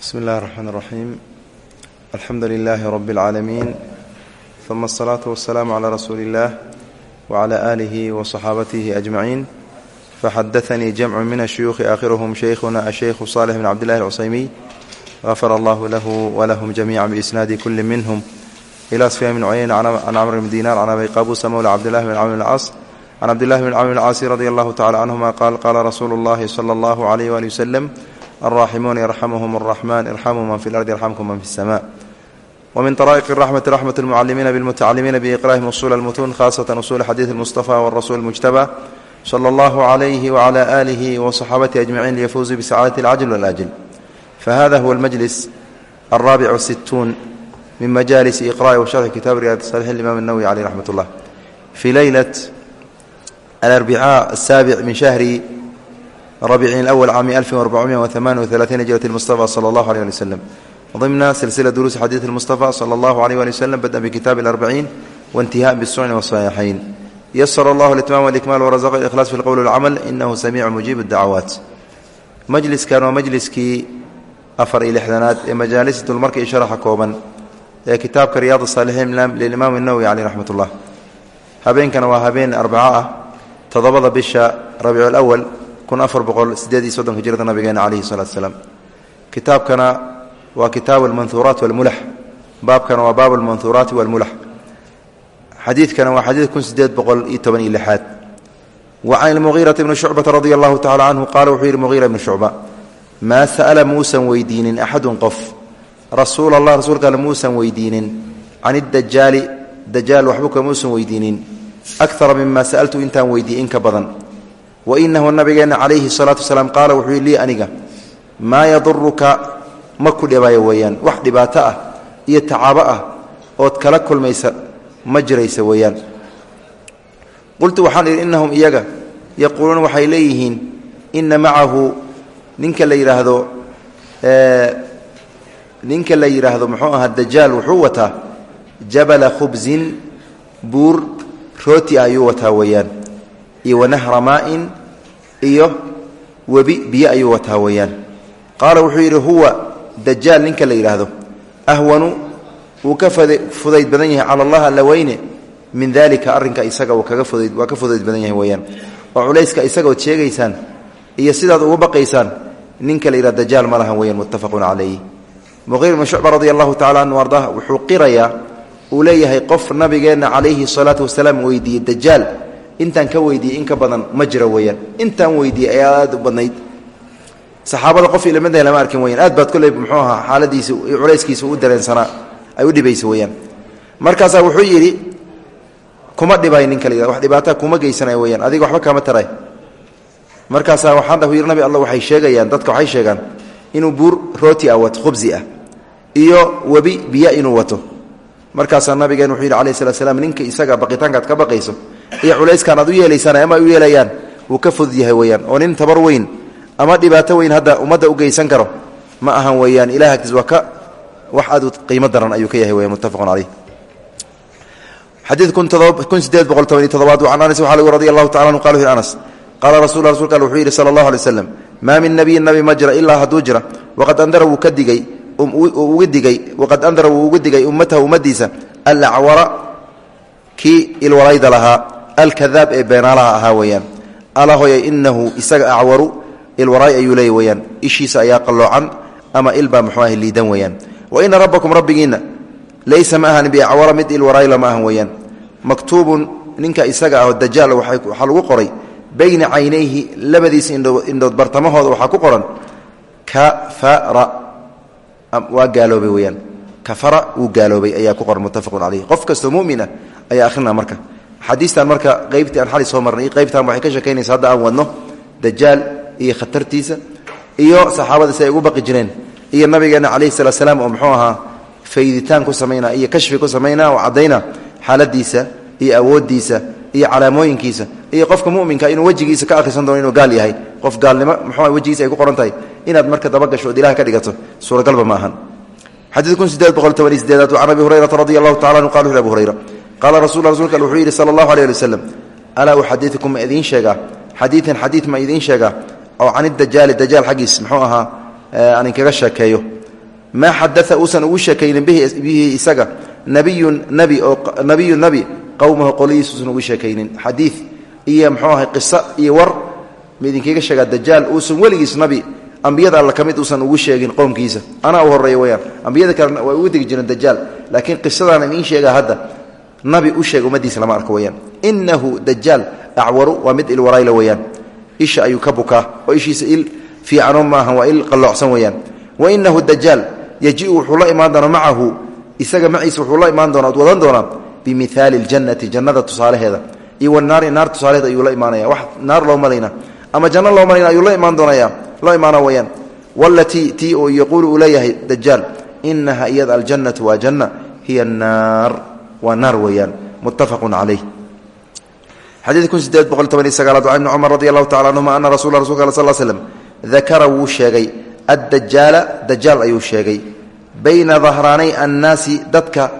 bsmi اllahi الرحmn الرaxيim alxamdu لilaahi rb اlcaalamiin ثuma الصlaaةu والsalaam عlى rasuuli اllah وعlى آlihi وصxaabatihi أجmaciin faxadaثanii jamcu min الshuyuuخi aakhiruhm shaykhuna aلshaykhu صالح bn cabd اllahi الcusaymiy غafar allahu lahu wlahm jamiica biisnaadi kuli minhm ilى sfyan bn cuyayna can cmr bn dinar can abi qabusa mowla cabdillahi bn cmr bn اlcaas can cabdillahi bn cmr bn اlcaasi radi allahu tacala canhuma qaal qaala rasuulu اllahi slى اllahu عlyh wali wslm alraaximuuna yarxamuhum اraxman irxamuu man fi lardi yarxamkum man fi اsama wmin طrائq الرaxmati raxmat اlmucalimiina bاlmutacalimiina biiqra'ihim usul اlmutuun khasة usul xadiiث اlmustafa wاrasul اmujtabى slى اllah عlyh wعlى آlih وصxaabatihi أجmaciin liyafuuzuu bisacaadat اlcajl wاlأjl fahada huwa اlmajlis الraabic والsituun min majalisi iqra'i washarxi kitaab riyad صالح اlimam الnawwi عaleyh raxmat اllah fi leylaة alarbicاء الsaabic min shahri ربيع الأول عام ألف وأربعمائة وثمان وثلاثين هجرة المصطفى صلى الله عليه وسلم ضمن سلسلة دروس حديث المصطفى صلى الله عليه وسلم بدأ بكتاب الأربعين وانتهاء بالسنن والصحيحين يسر الله الإتمام والإكمال ورزق الإخلاص في القول والعمل إنه سميع مجيب الدعوات مجلس كان ومجلسكي أفر إلى حدنات مجالس المركي شرح كوبا كتاب رياض الصالحين للإمام النووي عليه رحمة الله هبين كان وهبين أربعة تضبط بشا ربيع الأول kun afar boqol sideed iyo soddonka hijrada nabigeena calayhi salatu salaam. Kitaabkana waa kitaabu almanhuuraat walmulax. Baabkana waa baabu almanhuuraati walmulax. Xadiidkana waa xadiid kun sideed boqol iyo toban iyo lixaad. Wa can ilmugiirati bni shucbata radia allahu tacala canhu qaala wuxuu yidhi mugiira ibni shucba maa sa'ala muusan weydiinin axadun qof? Rasuula allah rasuulka alle muusan weydiinin. Can idajaali dajaal waxbu kamuusan weydiinin. Akara mima sa'altu intaan badan wainahu nabigeena calayhi salaatu wasalaam qaala wuxuu yii lii aniga maa yaduruka ma ku dhibaayo weeyaan wax dhibaato ah iyo tacaabo ah ood kala kulmaysa ma jiraysa weeyaan qultu waxaan idhi innahum iyaga yaquuluuna waxay leeyihiin ina macahu ninka la yidhaahdo ninka la yidhaahdo muxuu ahaa dajaal wuxuu wataa jabala khubsin buur rooti ayuu wataa weeyaan iyo iyo webi biyo ayuu wataa weeyaan. Qaala wuxuu yidhi huwa dajaal ninka la yidhaahdo. Ahwanu wuu ka fudayd badan yahay cala allah alla min dalika arrinka isaga kaga fudayd waa ka fudayd badan yahay weeyaan. Oo culayska isaga ood sheegaysaan iyo sidaad uga baqaysaan ninka la yidhahdo dajaal ma lahan weeyaan muttafaqun calayhi. Muqiir ibn shucba radi allahu tacala anhu ardah wuxuu qirayaa uu leeyahay qof nabigeenna calayhi salaatu wasalaam weydiiyey dajaal intaan ka weydiiyey in ka badan ma jira weyaan intaan weydiiyey ayaa aad u badnayd. Saxaabada qof ilmada lama arkin weyaan aad baad koley muxuu ahaa xaaladiisa culayskiisa u dareensanaa ay u dhibaysa weyaan markaasaa wuxuu yidhi kuma dhibay ninka la wax dhibaataa kuma geysanay weyaan adiga waxba kama taray. Markaasaa waxaan dhahu yidhi nabi alla waxay sheegayaan dadka waxay sheegaan inuu buur rooti ah wato khubsi ah iyo webi biyo inuu wato. Markaasaa nabigeen wuxuu yidhi alayh slat slam ninka isaga baqitaankaad ka baqayso iyo culayskaan aad u yeelaysaan ama u yeelayaan wuu ka fudud yahay weyaan oo nin tabar weyn ama dhibaato weyn hadda ummadda u geysan karo. Ma ahan weyaan ilah agtiis waa wax aad u qiimo daran ayuu ka yahay weyan muttafaqun caleyh xadiid kun sideed boqol toban iyo todobaad can anas waxaa lagu radi allahu tacala wuxu anas qaala rasul rasulka wuxuu yidhi sala allahu alay waslam min nabiyin nabi ma jira ilaa waqad andara wuu ka digay uga digay waqad andara wuu uga digay ummataha ummadiisa alacwara kii ilwalayda lahaa alkadaab ee beenaalaha ahaa weyaan ala hoya inahu isaga acwaru ilwaraay ayuu leey weyaan ishiisa ayaa qalloocan ama ilbaa muxuu ah liidan weyaan wa ina rabbakum rabbigiinna laysa ma ahan biacwara mid ilwaraay lama ahan weyaan maktuubun ninka isaga ah dajaal waxaa lagu qoray bayna caynayhi labadiisa indhood bartamahooda waxaa ku qoran kafara. Waa gaaloobay weyaan kafara wuu gaaloobay ayaa ku qoran muttafaqun caleyh qof kastoo mumin ayaa akhrina marka xadiistan marka qaybtii aan xali soo marnay qaybtan waxay ka sheekaynaysa hadda aan wadno dajaal iyo khatartiisa iyo saxaabada si ugu baqi jireen iyo nabigeena calayhi salaa salaam oo muxuu ahaa ku samayna iyo kashfi ku samayna oo caddayna xaaladiisa iyo awooddiisa iyo calaamooyinkiisa iyo qofka muminka inuu wejigiisa ka akhrisan doono inuu gaal yahay. Qof gaalnimo muxuu wejigiisa ay ku qoran tahay inaad marka dabagasho od ilaha ka dhigato suuragalba ma ahan. Sideed boqol toban iyo sideedaad can abi hurayrata radi allahu tacala wuxu abu hurayra qaala rasul rasulka al wuxuu yidhi sala allahu aleh ali waslem alaa uxadiukum ma idiin sheegaa xadiian xadiid ma idiin sheegaa oo can idajaali dajaal xaggiis muxuu ahaa aan inkaga sheekeeyo maa xadaa uusan ugu sheekaynin bihi isaga nabiyun nabi oo nabiyu nabi qowmahu qoladiis uusan ugu sheekaynin xadii iyo mxuu ahay qiso iyo war midinkiiga sheegaa dajaal uusan weligiis nabi ambiyada alla ka mid uusan ugu sheegin qowmkiisa anaa u horreeya weyaan ambiyada kalena way ugu degi jireen dajaal laakiin qisadaan idiin sheegaa hadda nabi u sheega ummadiisa lama arko weyaan inahu dajaal acwaru waa mid il warayla weyaan isha ayuu ka oo ishiisa il fiicano maaha waa il qalloocsan weyaan wa inahu dajaal yajiu wuxuu la imaan doonaa macahu. Isaga maciisa wuxuu la imaan doona od wadan doonaa bimihaali ljannati jannada iyo wanaari naar tusaalaheeda ayuu la wax naar loo malayna ama janno loo malayna ayuu la doonaya la imaana weyaan walatii tii oo yaquulu uu leeyahay dajaal inaha iyada aljannatu waa janna hiya naar waa naar weeyaan. Muttafaqun calayh. Xadiid kun sideed boqol toban iyo sagaalaad waa ibni cumar radi allahu tacala anhuma ana rasula rasulka al sal slm dakara wuu sheegay. Addajaala dajaal ayuu sheegay. Bayna dahraanay annaasi dadka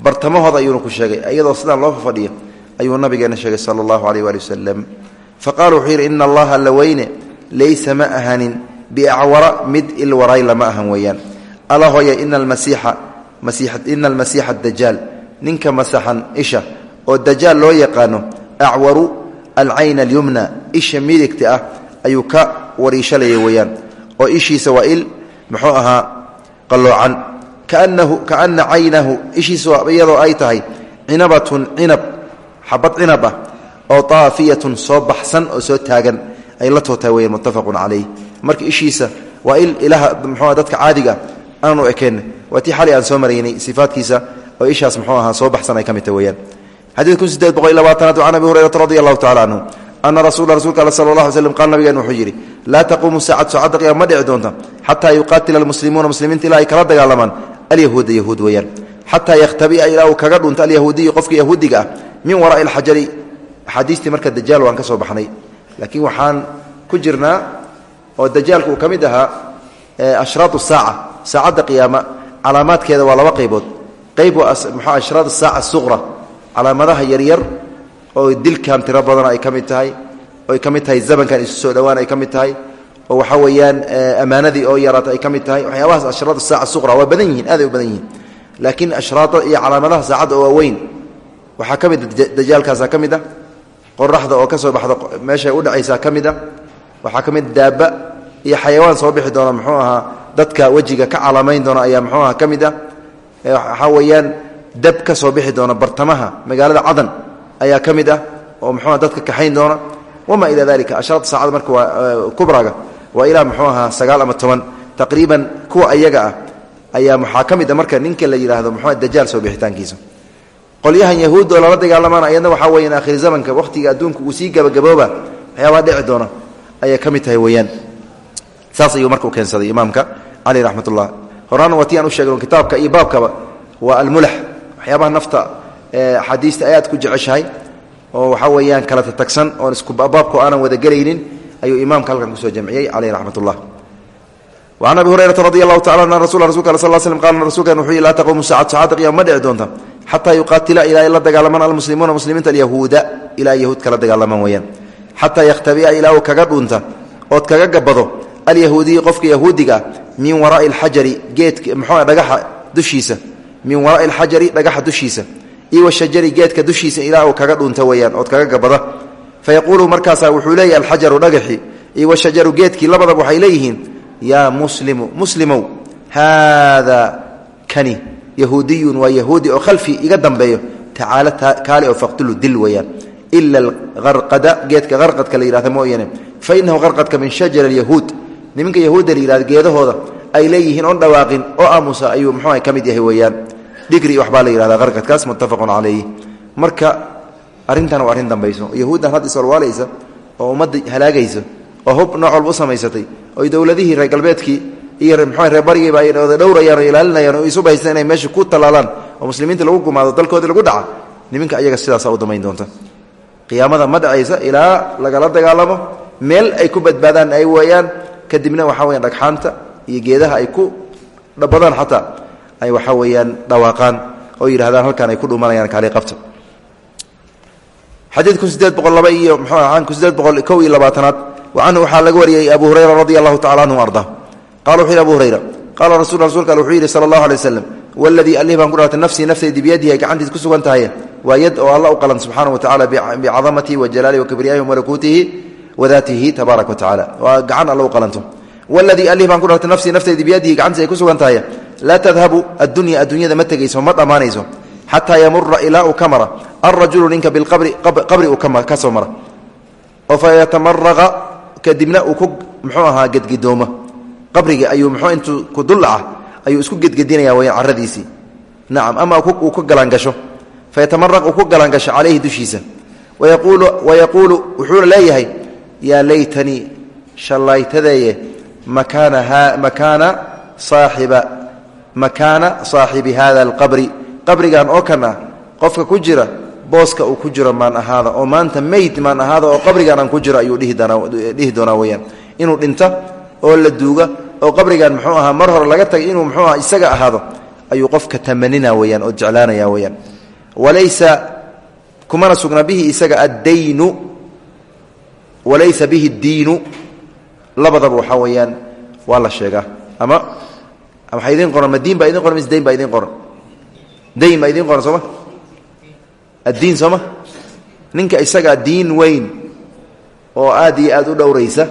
bartamahooda ayuuna ku sheegay. Iyadoo sidaan loo fadhiyo ayuu nabigeena sheegay sala allahu aleyh waali wasalam faqala wuxuu allaha la weyne laysa ma ahanin biacwara mid ilwaray lama ahan weeyaan. Alla hooya ina almasiixa dajaal ninka masaxan isha oo dajaal loo yaqaano acwaru alcayna alyumna. Isha midigta ah ayuu ka wariishalaya weeyaan oo ishiisa waa il muxuu ahaa qalloocan. Kaana caynahu ishiisa iyadoo ay tahay cinabatun cinab xabad cinab ah oo aafiyatun soo baxsan oo soo taagan. Ay la tootaa weyan muttafaqun calayh. Marka ishiisa waa il ilaha mxua dadka caadiga ah aanu ekeen waa tii xali aan soo maraynay sifaadkiisa oo ishaas mxuu ahaa soo baxsan ay ka midta weyaan xadiid kun sideed boqol iyo labaatanaad can abi hurayrata radi allahu tacala canhu ana rasula rsulka al sala la alay slm qaal nabigen wuxuu yidhi laa taquumu saacad saacadda qiyama ma dhici doonta xataa yuqaatila almuslimuuna muslimiinta ilaa ay kala dagaalamaan alyahuuda yahuud weeyaan. Xataa yakhtabia ilaa uu kaga dhunto alyahuudiyu qofka yahuudiga ah min waraai mid qayb waa mxua ashraad saaca suqra calaamadaha yaryar oo dilkan tiro badan ay ka mid tahay oy ka mid tahay zamankan isu soo dhowaan ay ka mid tahay oo waxaa weeyaan ammaanadii oo yaraata ay ka mid tahay. Waxyaabahaas ashraad saaca suqra waa badan yihiin aaday u badan yihiin. Laakiin ashraada iyo calaamadaha saacadda oo waaweyn waxaa ka mid a dajaalkaasaa ka mid a qoraxda oo ka soo baxda meeshay u dhacaysaa ka mid a waxaa ka mid daaba iyo xayawaan soo bixi doona muxuu ahaa dadka wejiga ka calaamayn doona ayaa muxuu aha ka mid ah waxaa weeyaan dab ka soo bixi doona bartamaha magaalada cadan ayaa ka ah oo muxuuha dadka kaxayn doona wamaa ilaa dalika ashraad saacada marka kubraga waa ilaa muxuu sagaal ama toban. Taqriiban kuwa ayaga ah ayaa waxaa ka a marka ninka la yidhaahdo muxua dajaal soo bixitaankiisa. Qolyahan yahuud oo lala dagaalamaan ayadna waxaa weyan akhiri zamanka wakhtiga adduunka uu sii gabagabooba waxyaabaa dhici doona ayay ka tahay weyaan saas ayuu keensaday imaamka cali raxmat horaana waa aan u sheegno kitaabka iyo baabkaba waa almulax. Waxyaabaha nafta axaadiista ayaad ku jeceshahay oo waxaa weeyaan kala tatagsan oon iskubaabko aanan wada gelaynin ayuu imaamka halkan ku soo jamciyey caleyh raxmat ullah an abi hurayrata radi allahu taala an rasul rasulka sal sl qala rasuulkan wuxuu yihi laa taquumu saacad saacadda qiyama ma dhici doonta. Xataa yuqaatila ilaa la dagaalamaan almuslimuuna muslimiinta alyahuuda. Ilaa kala dagaalamaan weyaan xataa yakhtabiya ilaa kaga dhunta ood kaga gabado alyahuudiyu qofka yahuudiga min waraai ajari geedmdhagaa dushiisa. Min waraai alxajari dhagaxa dushiisa. Io washajari geedka dushiisa ilaa uu kaga dhunta weyaan ood kaga gabada. Fa yaquulu markaasaa ah, wuxuu leeyahy alxajaru dhagaxi. Iyo washajaru geedkii labadaba waxay leeyihiin yaa muslimu muslimow haada kani yahuudiyun waa yahuudi oo khalfi iga dambeeyo. Tacaala kaali oo faqtulu dil weeyaan ila alqarqada geedka nimanka yahuudda la geedahooda ay leeyihiin oon dhawaaqin oo aamusa ayuu muxuuha ka mid yahay weeyaan. Dhigri waxbaa la yihahdaa qarqadkaas muttafaqun calayh marka arrintan waa arrin dambayso. Yahuuddan hadda iswalwaalaysa oo ummadda halaagaysa oo hub nooc walba u samaysatay oy dowladihii reer galbeedkii iyo mxua reer barigiiba ay dhowrayaan oo ilaalinayaan oo isu bahaystaan inay meesha ku tallaalaan oo muslimiinta lagu gumaado dalkoodii lagu dhaca niminka ayaga sidaasa u damayn doonta. Qiyaamada ma dhacaysa ilaa lagala dagaalamo meel ay ku badbaadaan ay weeyaan kadibna waxaa weyaan dhagxaanta iyo geedaha ay ku dhabadaan xataa ay waxaa weeyaan dhawaaqaan oo yidhahdaan halkaan ay ku dhumanayaan kaali qabta. Xadiidku sideed boqol laba iyo mxuu aanku sideed boqol kow iyo labaatanaad. Canhu waxaa laga wariyey abu hurayra radi allahu tacala arda. Qala wuxu yhi abu hurayra qaala rasul rasulka al wuxuu yidhi sala allahu alay waslam waladii baan ku dhaartay nafsii naftaydi biyadihi gacantiis ku sugan tahay waa yad oo alla u qalan subxaana wa tacala bicadamatihi wa jalaalihi wa kibriyaahi wa malakuutihi wa daatihi tabaaraka wa tacala waa gacan alla u qalanto. Waladii allih baan ku dhaartay nafsii naftaydi biyadihi gacantiis ay ku sugan tahay laa tadhabu addunya adduunyada ma tegayso ma dhammaanayso xataa yamura ilaa uu ka mara. Alrajulu ninka bilqabri qabri uu ka soo mara. Oo fa yatamaraqa kadibna uu ku muxuu ahaa gedgidooma. Qabrigii ayuu muxuu intuu ku dullaca ayuu isku gedgedinaya weyaan caradiisii nacam ama uu ku galaangasho fayatamaraq uu ku galaangasho yaa laytanii shallaytadeeye makaana saaxibi hada alqabri. Qabrigan oo kan qofka ku jira booska uu ku jiro maan ahaada oo maanta meyd maan ahaada oo qabrigan aan ku jiro ayuu dhihi doonaa weyaan inuu dhinta oo la duuga oo qabrigan muxuu ahaa mar hore laga tagay inuu muxuu aha isaga ahaado ayuu qofka tamanina weyaan oo jeclaanaya weyaan walaysa kumana sugna bihi isaga addaynu walaysa bihi diinu. Labadaba waxaa weeyaan waa la sheegaa. Ama waxaa idiin qoran ma diin baa idin qoran mise dayn baa idiin qoran? Dayn baa idiin qoran sooma? Addiin sooma? Ninka isagaa diin weyn oo aad iyo aad u dhowraysa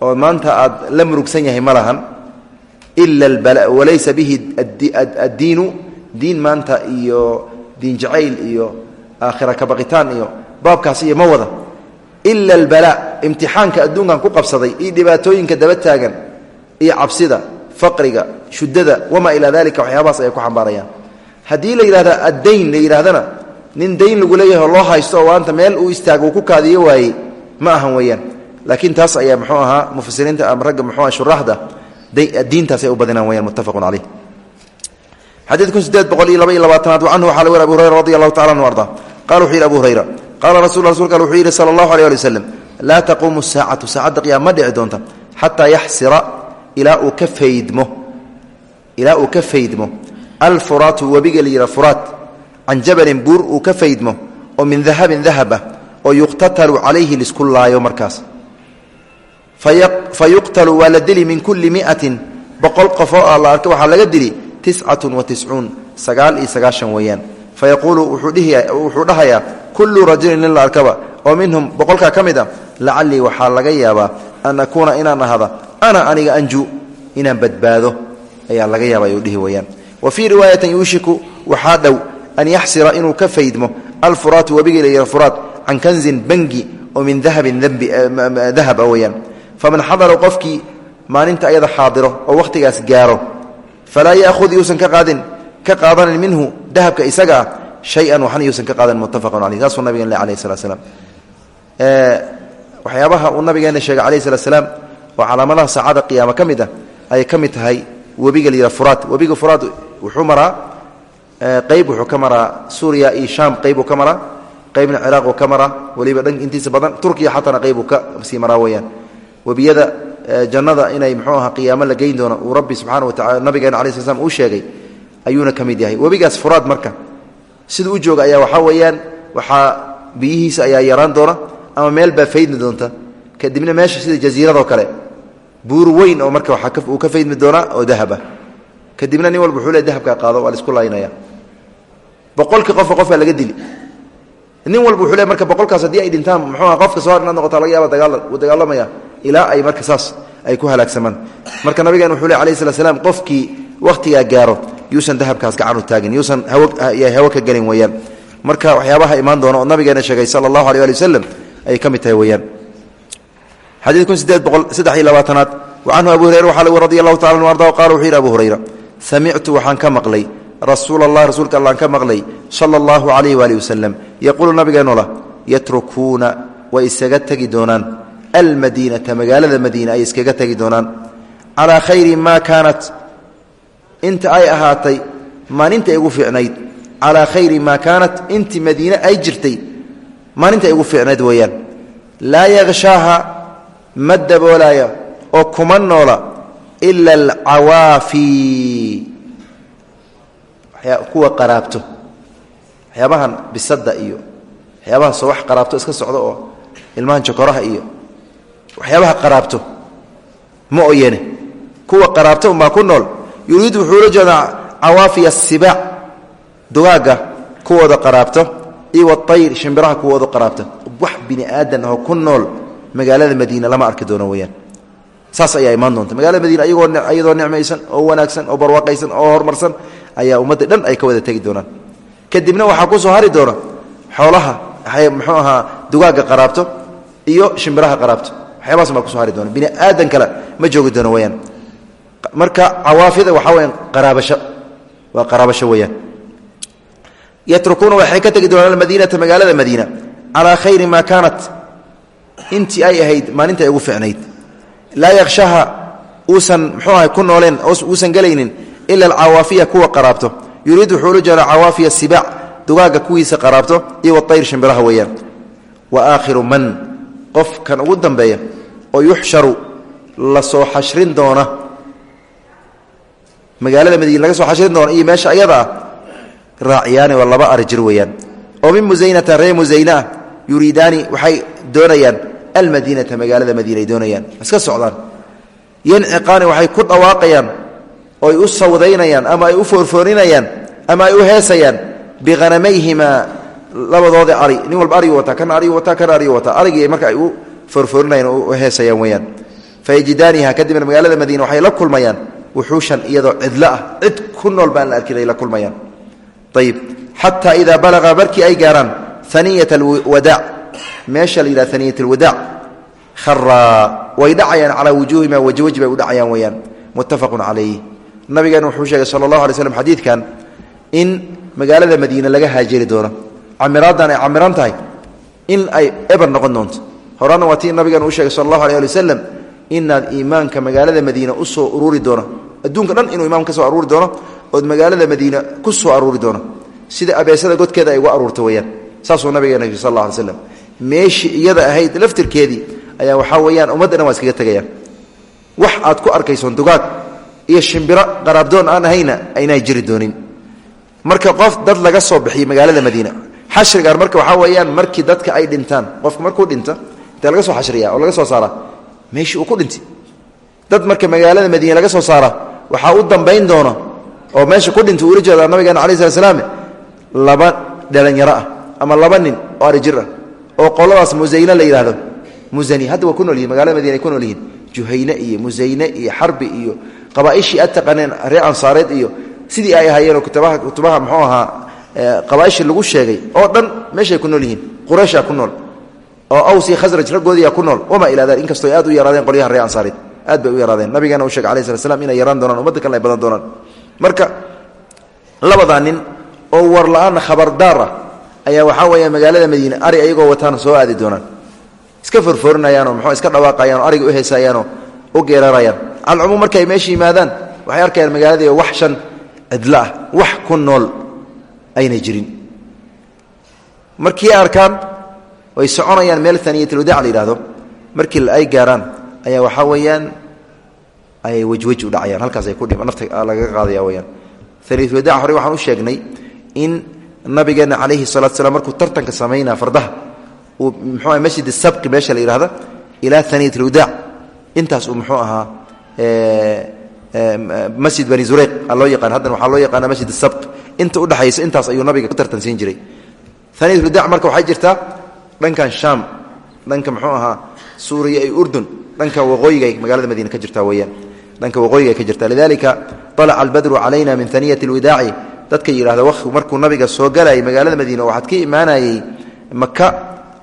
oo maanta aad la murugsan yahay ma lahan ila walaysa bihi addiinu. Diin maanta iyo diin jacayl iyo aakhira kabaqitaan iyo baabkaas iyo ma wada ila albala imtixaanka adduunkan ku qabsaday iyo dhibaatooyinka daba taagan iyo cabsida faqriga shudada wamaa ilaa dalika waxyaabahaas ayay ku xambaarayaan. Haddii la yidhahda addayn la yidhahdana nin dayn lagu leeyahay oo loo haysto oo meel uu istaago ku kaadiyo waayey ma ahan weeyaan. Laakiin taas ayaa muxuu ahaa mufasiriinta ama ragga muxuu aha shuraxda diintaas ay u badinaan weyaan muttafaqun caleyh xadiid kun sideed boqol iyo laba iyo labaatanaad canhu waxaa laga wari abu hurayra radi allahu tacala anhu arda. Qala wuxuu yidhi abu hurayra qaala rasul rasulka al wuxuu yidhi sala allahu alيh ali waslem laa taquumu saacatu saacadda qiyaama ma dhici doonta xataa yaxsira ilaa uu ka faydmo ilaa uu ka faydmo alfuraatu webiga la yidha furaat can jabalin buur uu ka faydmo oo min dahabin dahab ah oo yuqtatalu calayhi lisku laayo markaas fa yuqtalu waa la dili min kulli miatin boqol qof oo la arka waxaa laga dili tiscatun wa tiscuun sagaal iyo sagaashan weeyaan fa yaquulu wuxuu dhahayaa kullu rajulin nin la arkaba oo minhum boqolkaa ka mid a lacallii waxaa laga yaabaa an akuuna inaan ahada ana aniga anju inaan badbaado ayaa laga yaaba ayuu dhihi weyaan wa fii riwaayatin yuushiku waxaa dhow an yaxsira inuu ka faydmo alfuraatu webigii layidha furaat can kanzin bangi oo min dahabin dahab a weyaan faman xadara qofkii maalinta ayada xaadiro oo wakhtigaas gaaro falaa yuusan ka qaadin ka dahabka isaga ah shay-an waxna yuusan ka qaadan muttafaqun caleyh saasuu nabigen le alayh salat slaam waxyaabaha uu nabigeena sheegay alayh salat slaam oo calaamadaha qiyaama ka mid ah tahay webiga layidhaha furaat webiga furaat wuxuu maraa qayb wuxuu ka suuriya iyo shaam qaybuu ka maraa qaybna ciraaquu ka maraa dhan intiisa badan turkiya xatana qaybuu ka sii maraa weyaan webiyada jannada inay mxuu aha qiyaamo la geyn uu rabbi subxaana wa tacala nabigeena ala sl slam uu sheegay ayuuna ka mid yahay. Webigaas furaad marka. Siduu u jooga ayaa waxaa weeyaan waxaa biyihiisa ayaa yaraan doona ama meel faydmi doonta. Kadibna meesha sida jasiiradoo kale buur weyn oo marka uu ka faydmi doonaa oo dahab ah kadibna nin walba wuxuu le dahabkaa qaado waa la isku laynaya. Boqolkii qofka qofkaa laga dili. Nin walba wuxuu le marka boqolkaas haddii ay dhintaan muxuuha qofka soo inaad noqota laga yaaba dagaal wuu dagaalamaya. Ilaa ay marka saas ay ku halaagsamaan. Marka nabigeen wuxuu le alayh slat slam qofkii wakhtigaa gaaro yuusan dahabkaas gacanu taagin yuusan hawo ka gelin weyaan marka waxyaabaha imaan doona oo nabigeena sheegay sala allahu aleh ali waslem ayay ka mid tahay weyaan xadiid kun sideed boqol saddex iyo labaatanaad wa abu hurayra waxaa lagu radi allahu tacala anu arda qala wuxuu yidhi abu hurayra samictu waxaan ka maqlay rasuula allah rasuulka allaan ka maqlay sala allahu calayh waali wasalam yaquulu nabigeenoola yatrukuuna way isaga tegi doonaan. Almadiinata magaalada madiina ay iskaga tegi doonaan. Calaa khayri maa kaanat inta ay ahaatay maalinta ugu fiicnayd. Calaa khayri maa kaanat intii madiine ay jirtay maalinta ugu fiicnayd weeyaan. Laa yakshaaha ma daboolaya oo kuma noola ila alcawaafi. Kuwa qaraabto. Waxyaabahan bisada iyo waxyaabaha soo wax qaraabto iska socdo oo ilmahan jokoraha iyo waxyaabaha qaraabto ma oyene kuwa qaraabta unbaa ku nool yuriidu wuxuu la jeedaa cawaafiya sibaac dugaagga kuwooda qaraabto iyo waayr shimbiraha kuwooda qaraabta wax bini aadan oo ku nool magaalada madiina lama arki doono weyaan saas ayaa imaan doonta. Magaalada madiina iyadoo nicmaysan oo wanaagsan oo barwaaqaysan oo horumarsan ayaa ummadda dhan ay ka wada tegi doonaan. Kadibna waxaa ku soo hari doona xoolaha muxuu ahaa iyo shimbiraha qaraabto. Waxyaabahaas baa ku soo hari doona. Bini aadan kale ma joogi doono weyaan marka cawaafida waxaa weyaan qaraabasho. Waa qaraabasho weyaan yatrukuuna waxay ka tegi doonaan almadiinata magaalada madiina. Calaa khayri maa kaanat intii ay ahayd maalinta ay ugu ficnayd laa yakshaha uusan mxuu ku nooleen uusan gelaynin ila alcawaafiya kuwa qaraabto. Yuriid wuxuu ula sibaac dugaagga kuwiisa qaraabto iyo waayr shimbiraha weeyaan. Wa aakhiru man qofkan ugu dambeeya oo yuxsharu la soo xashrin doona magaalada madiina laga soo xashrin doona iyo meesha ayada ah raaciyaani waa laba ari weeyaan. Oo min musaynata ree musayne ah yuriidaani waxay doonayaan almadiinata magaalada madiina ay doonayaan iska socdaan? Yanciqaani waxay ku dhawaaqayaan oy u sawdaynayaan ama ay u foorfoorinayaan ama ay u heesayaan bikhanamayhimaa labadoodii ari. Nin walba arigu wataa kana arigu wataa kana arigu wataa. Arigii marka ay u foorfoorinayaan u heesayaan weyaan fayajidaaniha kadibna magaalada madiina waxay la kulmayaan wuxuushan iyadoo cidlo ah cid ku nool baan la arkin ay la kulmayaan. Ayib xataa idaa balaqa markii ay gaaraan aniyat alwadaac meesha la yidhaha aniyat alwadaac kharaa way dhacayaan calaa wujuuhima wajwaji bay u dhacayaan weyaan muttafaqun calayh nabigeena wuxuu sheegay sala allahu alay slam xadiidkan in magaalada madiine laga haajiri doono. Camiraaddan ay camiran tahay in ay eber noqon doonto. Horana waa tii nabigeena uu sheegay sala allahu alay ali wasalam inaad iimaanka magaalada madiine u soo ururi doono. Adduunka dhan inuu imaam ka soo aruuri doono ood magaalada madiina ku soo aruuri doono. Sida abeesada godkeeda ay uga aruurta weyaan saasuu nabigeena yii sal alay slam meeshii iyada ahayd laftirkeedii ayaa waxaa weyaan ummadda waa iskaga tegayaan. Wax aad ku arkaysoon dugaag iyo shimbiro qaraabdoon aan ahayna aynay jiri doonin. Marka qof dad laga soo bixiyey magaalada madiina xashrigaan marka waxaa weyaan markii dadka ay dhintaan qofka markuu dhinta intee laga soo xashriya oo laga soo saara meeshii uu ku dhintay. Dad marka magaalada madiina laga soo saara waxaa u dambayn doona oo meesha ku dhintay uula jeeda nabigeena alai slat laba dhalinyaro ah ama laba nin oo arijir ah oo qoladaas musayne la yidhahdo musani hadda waa ku nool yihiin magalada madiina ku nool yihiin. Juhayne iyo musayne iyo xarbi iyo qabaaishii aad taqaaneen reer iyo sidii ay ahaayeenoo kutubaha kutubaha muxuu ahaa qabaaishii lagu sheegay. Oo dhan meeshay ku nool yihiin qurayshaa ku nool oo aws iyo khasraj raggoodiyaa ku nool wamaa ilaa inkastoo aad u yaraadeen qolyaha reer ansaareed aad bay u yaraadeen. Nabigeena uu shegay alai slat inay yaraan doonaan ummadda kalena ay badan doonaan. Marka labadaa nin oo war la'aanna khabardaar ah ayaa waxaa weeya magaalada madiine ari ayagoo wataana soo aadi doonaan. Iska forforinayaanoo muxuu iska dhawaaqayaanoo ariga u heesayaanoo u geerarayaan. Calcumuum markay meesha yimaadaan waxay arkayaan magaaladii wax shan cidlo ah wax ku nool aynay jirin. Markii arkaan way soconayaan meel aniyatulwadaac la yidhahdo markii ay gaaraan ayaa waxaa weeyaan ayay wejwej u dhacayaan halkaas ay kudhi nafta lagaga qaadaya weyaan aniyatulwadaac hore waxaan u sheegnay in nabigeena calayhi salatu slam markuu tartanka samaynaa fardaha uu muxuu aha masjid sabqi meesha la yidhahda ilaa aniyat alwadaac intaas uu muxuu ahaa masjid bani zureyq loo yaqaan haddana waxaa loo yaqaana masjid sabq inta udhexaysa intaas ayuu nabiga ku tartansiin jiray. Aniyat alwadaac marka waxay jirtaa dhankan shaam dhanka muxuu ahaa suuriya iyo urdun dhanka waqooyiga magaalada madiina ka jirtaa weyaan dhanka waqooyiga ka jirtaa. Lidalika alaca albadru calayna min aniyati alwadaaci dadka yidhahda markuu nabiga soo galayay magaalada madiina waxaad ka imaanayey maka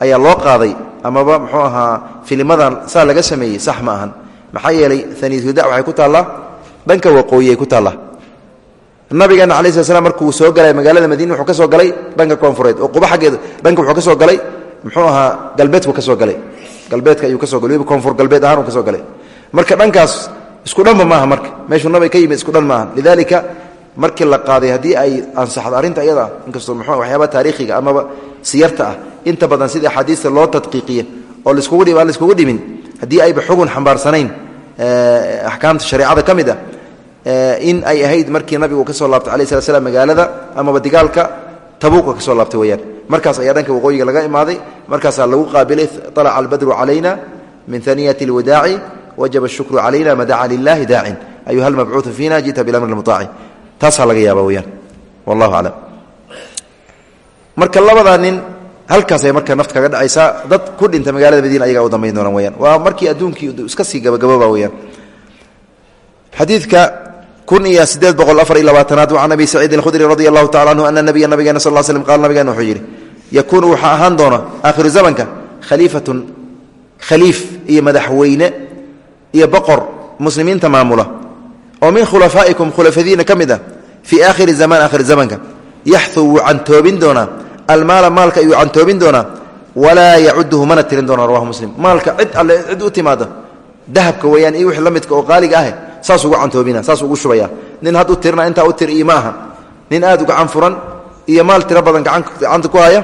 ayaa loo qaaday amaba muxuu ahaa filimadan saa laga sameeyey sax ma ahan. Maxaa yeelay aniyatulwada waxay ku taallaa dhanka waqooyi ku taallaa. Nabigeena ala slam markuu soo galay magaalada madiina wuxuu ka soo galay dhanka koonfureed oo quba xaggeeda dhanka wuxuu ka soo galay muxuu ahaa galbeedku ka soo galay. Galbeedka ayuu ka so galay koonfur galbeed ahaan uu ka soo galay. Marka dhankaas isku dhanba maaha marka. Meeshuu nabiga ka yimid isku dhan maaha lidalika markii la qaaday haddii ay ansaxdo arrinta iyada inkastoo muxuu waxyaaba taariikhiga amaba siyarta ah inta badan sida axaadiista loo tadqiiqiya oo laiskugu dhim aan laiskugu dhimin haddii ayba xugun xambaarsanayn axkaamta shareecada ka mid ah in ay ahayd markii nabigu ka soo laabtay alayh slat slam magaalada amaba digaalka tabuuqa ka soo laabtay weyaan markaas ayaa dhanka waqooyiga laga imaaday. Markaasaa lagu qaabilay alaca albadru calayna min aniyati اlwadaaci wajaba ashukru calayna ma daca lilahi daacin. Ayuha lmabcuudu fiina jita bilamri muaaci taasaa laga yaaba weyaan wallahu aclam. Marka labadaa nin halkaasay marka nafta kaga dhacaysaa dad ku dhinta magaalada madiina ayagaa u dambayn doonaan weyaan waa markii adduunkii iska sii gabagabooba weyaan kun iyo sideed boqol afar iyo labaatanaad can abi saciidin alkhudri radi allahu tacala anhu ana nabiya nabigeena sal slm qaala nabigeena wuxuu yidhi yakuunu waxaa ahaan doona aakhiru zamanka khaliifatun khaliif iyo madaxweyne iyo boqor muslimiinta maamula oo min khulafaa'ikum khulafadiina ka mid ah fii aakhiri zamaan aakhir zamanka yaxu wuu cantoobin doonaa almaala maalka ayuu cantoobin doonaa walaa yacuduhu mana tirin doona rawahu muslim. Maalka cid alle cid u timaada dahabka weeyaan iyo wixii la oo qaaliga ah saas ugu cantoobina saas ugu shubaya. Nin had u tirna intaa u tir iyo ma aha nin aad u gacan furan iyo maal tiro badan gacanta ku haya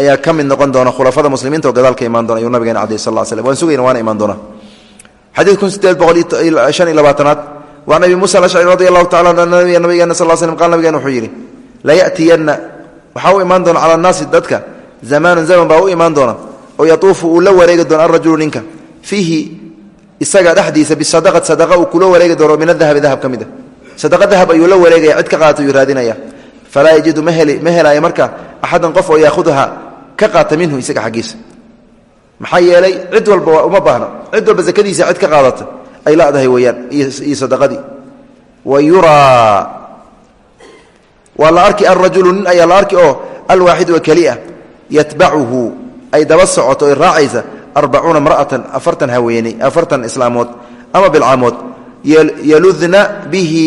ayaa ka mid noqon doona khulafada muslimiinta oo gadaalka imaan doona ayuu nabigeena calayi sal slam waan sugayna waana imaan doona. Xadiid kun sideed boqol shan iyo labaatanaad waan abi muusa alashcri radi allahu tacala nabigeena sal slm qal nabigeena wuxuu yidhi layatiyanna waxaa u imaan doona cala annaasi dadka zamaanun zaman baa u imaan doona oo yatuufu uu la wareegi doona alrajulu ninka. Fiihi isaga dhexdiisa bisadaqat sadaqa uu kula wareegi doono min adahabi dahab ka mid a sadaqa dahab ayuu la wareegaya cid ka qaata ayuu raadinaya. Falaa yajidu ma helaayo marka axadan qof oo yaahuduha ka qaata minhu isaga xaggiisa. Maxaa yeelay cid walba uma baahna. Cid walba zakadiisa cid ka qaadata ay ladahay weyaan iyo sadaqadii. Wa yuraa waa la arki alrajulu nin ayaa la arki oo alwaaxidu oo keliah yatbacuhu ay daba socoto oy raacaysa arbacuuna mra'atan afartan haweeney afartan islaamood ama bilcaamood yaludna bihi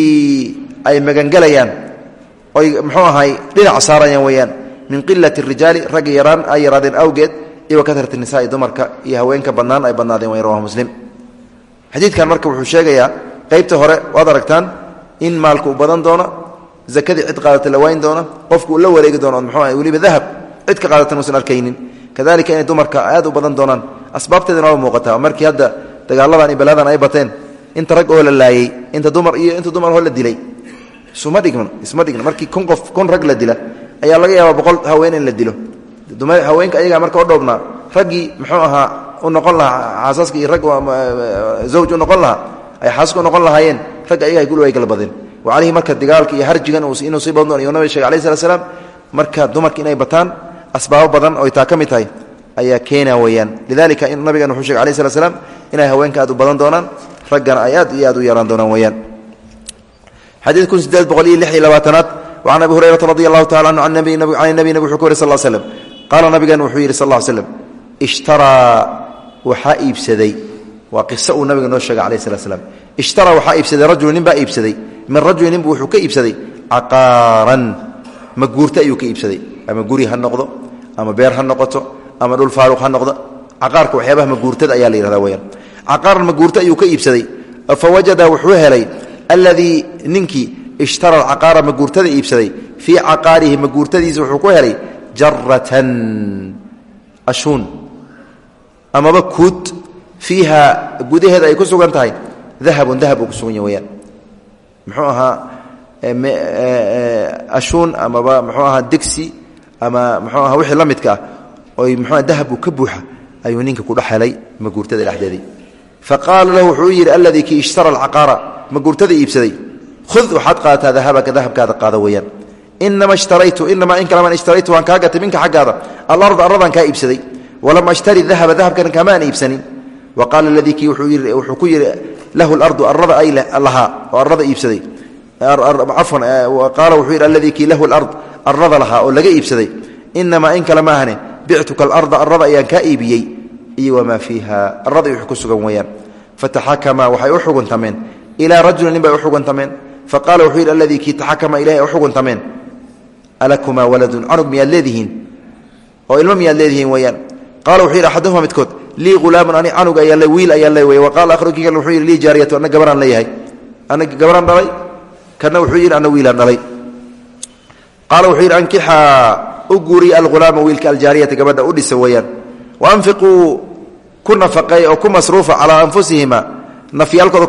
ay magangelayaan oy muxuu ahay dhinac saarayaan weeyaan. Min qilati rijaali ragga ay yaraadeen awgeed iyo wa nisaai dumarka iyo haweenka badnaan ay badnaadeen way rawahu muslim. Xadiidkan marka wuxuu sheegayaa qeybta hore waad aragtaan in maalka badan doono zakadii cid qaadata la waayn doona qofku la wareegi doono muxuu ahay weliba cid ka qaadatan uusan arkaynin. Kadalika inay dumarka aad u badan doonaan asbaabteedana waa muuqataa. Markii hadda dagaaladan iyo ay bateen inta rag oo la laayey inta dumar iyo inta dumar oo la dilay isuma dhigman isma dhigman. Markii kun qof kun rag la dila ayaa laga yaabaa boqol haween in la dilo. Haweenka ayagaa marka o dhoobnaa raggii muxuu ahaa u noqon lahaa xaasaska iyo rag zawj u noqon lahaa ay xaasaska u noqon lahaayeen ragga ayaga ay guli ay kala badeen wa caleyhi marka dagaalka iyo harjigan inuu sii badan doon iyo nabiga shege alai slat slaam marka dumarka inay bataan asbaabo badan oy taa ka mid tahay ayaa keena weyaan lidalika nabigan wuxuu shegay alai slat slaam inay haweenka aad u badan doonaan raggana ay aad iyo aad u yaraan doonaan weyaan xadiid kun sideed boqol iyo lix iyo labaatanaad wacan abi hurayrata radi allahu tacala anhu can nabi nabi wuxuu ka wari sal slm qaala nabigan wuxuu yidhi sal slm ishtaraa waxaa iibsaday. Waa qiso uu nabiga noo sheegay alayh slat slam ishtaraa waxaa iibsaday rajulu nin baa iibsaday. Min rajuli ninbu wuxuu ka iibsaday. Caqaaran maguurto ayuu ka iibsaday. Ama guri ha noqdo ama beer ha noqoto ama dhul faaruq ha noqdo caqaarka waxyaabaha maguurtada ayaa la yihahda weyaan caqaaran maguurto ayuu ka iibsaday. Fawajada wuxuu helay alladii ninkii ishtara alcaqaara maguurtada iibsaday fii caqaarihi maguurtadiisa wuxuu ku helay jaratan ashuun amaba kuud fiiha gudaheeda ay ku sugan tahay dahabun dahab uu ku sugan ya weyaan muxuu ahaa ashuun amaba muxuu ahaa digsi ama muxuu aha wixii la midka ah oy muxua dahabu ka buuxa ayuu ninka ku dhex helay maguurtada dhexdeedii. Fa qaala lahu wuxuu yidhi alladii kii ishtara alcaqaara maguurtada iibsaday khud waxaad qaadataa dahabaka dahabkaada qaada weeyaan. Inama ishtaraytu inamaa in kalamaan ishtaraytu waan kaa gatay minka xaggaada. Alarda arradaan kaa iibsaday. Walam ashtari dahaba dahabkana kamaan iibsanin. Wa qaala aladii kii wuxuu ku yidhi lahu lardu arada ay lahaa oo arada iibsaday. Cafwan qaala wuxuu yidhi alladii kii lahu lard arada lahaa oo laga iibsaday. Inamaa in kale maahane bictuka alarda arada ayaan kaa iibiyey. Iyo wamaa fiiha arada wx ku sugan weeyaan. Fataxakama waxay u xuguntameen. Ilaa rajulin nin bay u xuguntameen. Faqala wuxuu yidhi alladii kii taxakama ilahay ay u xuguntameen. Alakumaa waladun canug miyaad leedihiin? Oo ilmo miyaad leedihiin weeyaan. Qaala wuxuu yidhi axaduhuma midkood lii hulaamun ani canug ayaa le wiil ayaa le wey wa qaala akhru kii kale wuxuu yidhi lii jaariyatu anna gabaraan leeyahay anna gabaraan dhalay? Kana wuxuu yidhi anna wiilaan dhalay. Qaala wuxuu yidhi ankixaa u guuriya alghulaama wiilka aljaariyata gabadha u dhisa weeyaan. Waanfiquu ku nafaqeey oo ku masruufa calaa anfusihima nafyaalkooda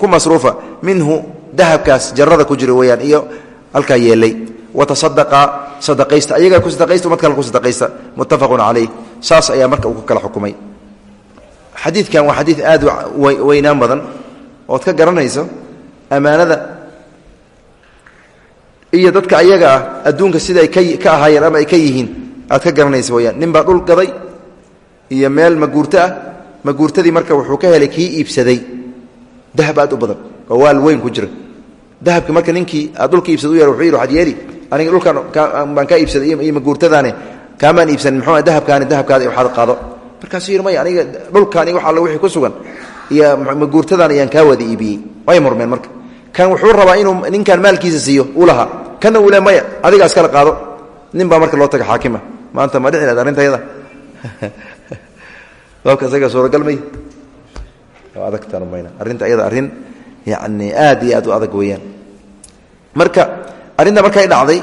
ku masruufa minhu dahabkaas jarada ku jira weyaan iyo halkaa yeelay. Watasadaqaa sadaqaysta ayagaa ku sadaqaysta umad ku sadaqaysta muttafaqun calayh. Saas ayaa marka uu ka kala xukumay. Xadiidkan waa xadiid aad weynaan badan. Ood ka garanayso ammaanada iyo dadka ayaga ah adduunka sida ay ka ahaayeen ama ay ka yihiin aad ka garanaysa weyaan nin baa dhul gaday iyo meel maguurto ah maguurtadii marka wuxuu ka helay kii iibsaday. Dahab aad u badan oo waal weyn ku jira. Dahabki marka ninkii aad dhulka iibsada u yar wuxuu yidhi waxaad yeeli aniga dhulkan baan kaa iibsaday iyo maguurtadaane kaamaan iibsanin muxuu dahabkaani dahabkaada waxaad qaado. Markaasuu yidhi maya aniga dhulkaani wax alla wixii ku sugan iyo maguurtadan ayaan kaa wada iibiyey. Way murmeen marka. Kan wuxuu rabaa inuu ninkan maalkiisa siiyo u lahaa kana uu le maya adigaas kala qaado. Nin baa marka loo taga xaakima. Maanta ma dhici lahayd arrintayada baabka isaga suuragal may. Adagtaan mayna arrinta ayada arrin yacni aad iyo aad u adag weeyaan. Marka arrinta markay dhacday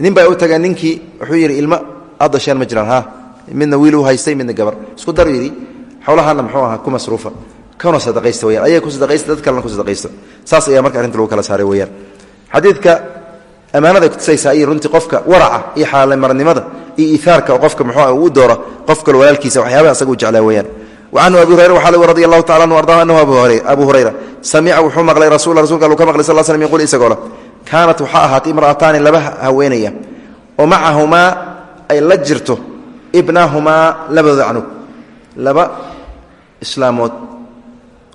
nin baa u tageen ninkii wuxuu yidhi ilmo aad dasheen ma jiraan ha? Midna wiil u haystay midna gabar. Isku dar yidhi xoolahana muxuu ahaa ku masruufa. Kana sadaqaysta weyaan ayaga ku sadaqaysta dad kalena ku sadaqaysta. Saas ayaa marka arrinta lagu kala saaray weyaan xadiidka ammaanada kutusaysaa iyo runtii qofka waraca iyo xaalamarnimada iyo iiaarka oo qofka muxuu uu doora qof kale walaalkiisa waxyaabaha asaga u jeclaa weyaan wacanhu abi hurayra waxaa lg radi allahu tacala anhu ardahu anahu abu hurayra samica wuxuu maqlay rasul rasulka aluu ka maqlay sal slm yquul isagoo leh kaanat waxaa ahaatay imra'ataani laba haweenaya oo macahumaa ay la jirto ibnahumaa labadooda canug laba islaamood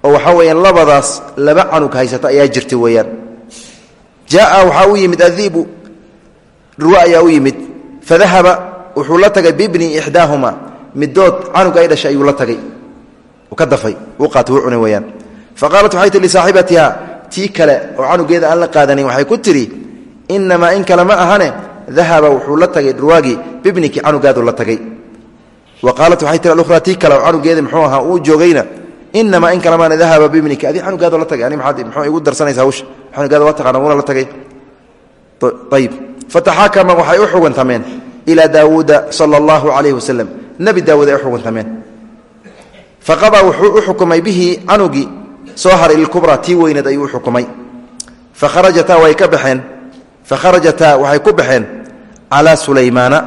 oo waxaa weyaan labadaas laba canug haysata ayaa jirta jaaa waxaa u yimid adibu ruwa ayaa u yimid fadahaba wuxuu la tagay bibni ixdaahuma midood canug ay dhashay ayuu la tagay. Ka dafay u qaatay wuu cunay weyaan fa waxay tihi lisaaxibatiha tii kale oo canugeeda aan la qaadanin waxay ku tidhi inamaa in kale ma ahane dahaba wuxuu la tagay ruwaagii bibniki canugaadu la tagay. Wa qaalat waxay tihi alukhraa tii kale oo canugeeda muxuu ahaa uu joogayna inamaa in kale maana dahaba bibniki adi canugaadu la tagay ani maaad muxuu igu darsanaysa hawsha canugaada waa taqaana wuuna la tagay ayib fataxaakama waxay u xuguntameen ilaa daawuuda sala allahu calayhi wasalam nebi daawuud ay u xuguntameen faqadaa wuxuu u xukumay bihi canugii soo haray lilkubra tii weyneed ayuu u xukumay fakharajataa way ka baxeen fakharajataa waxay ku baxeen calaa sulaymaana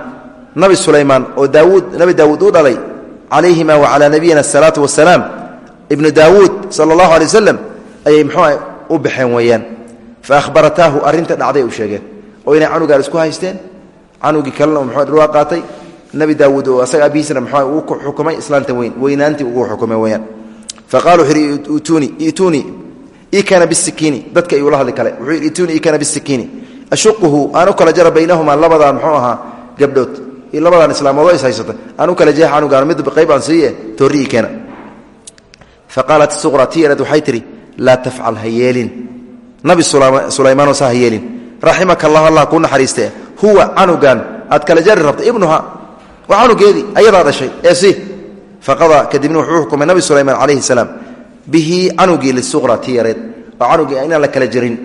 nabi sulaymaan oo daawuud nabi daawuud u dhalay calayhima wa ibnu daawuud sala allahu alay wasalam ayay muxuua u baxeen weeyaan. Fa ahbarataahu arrinta dhacday u sheegeen. Oo inay canugaan isku haysteen? Canugii kalena muxuu dhurwaa qaatay. Nabi daawuud oo asaga abihiisna muxuu uu ku xukumay islaanta weyn weynaantii ugu xukumay weeyaan. Fa qaala wuxuu ituuni ituunii ikana bisikiini dadka ayuu la hadli kale wuxuu yidhi ituunii ikana bisikiini ashuquhu aan u kala jara baynahumaa labadan muxuu ahaa gabdhood. Labadan islaamoodoo is haysata. Aan u kala jeexa canugaan mid qayb aan siiye fa qaalat suqra tii yareed waxay tidhi laa tafcal ha yeelin. Nabi sulaymaanoo saa ha yeelin. Raximaka allah allah kuu huwa canugan aad kala jari ibnuha waa canugeedii ayadaa dhashay. Ee si. Faqadaa kadibna nabi sulaymaan calayhi salaam bihi canugii lisuqra tii yareed. Oo canugii inaan la kala jarin.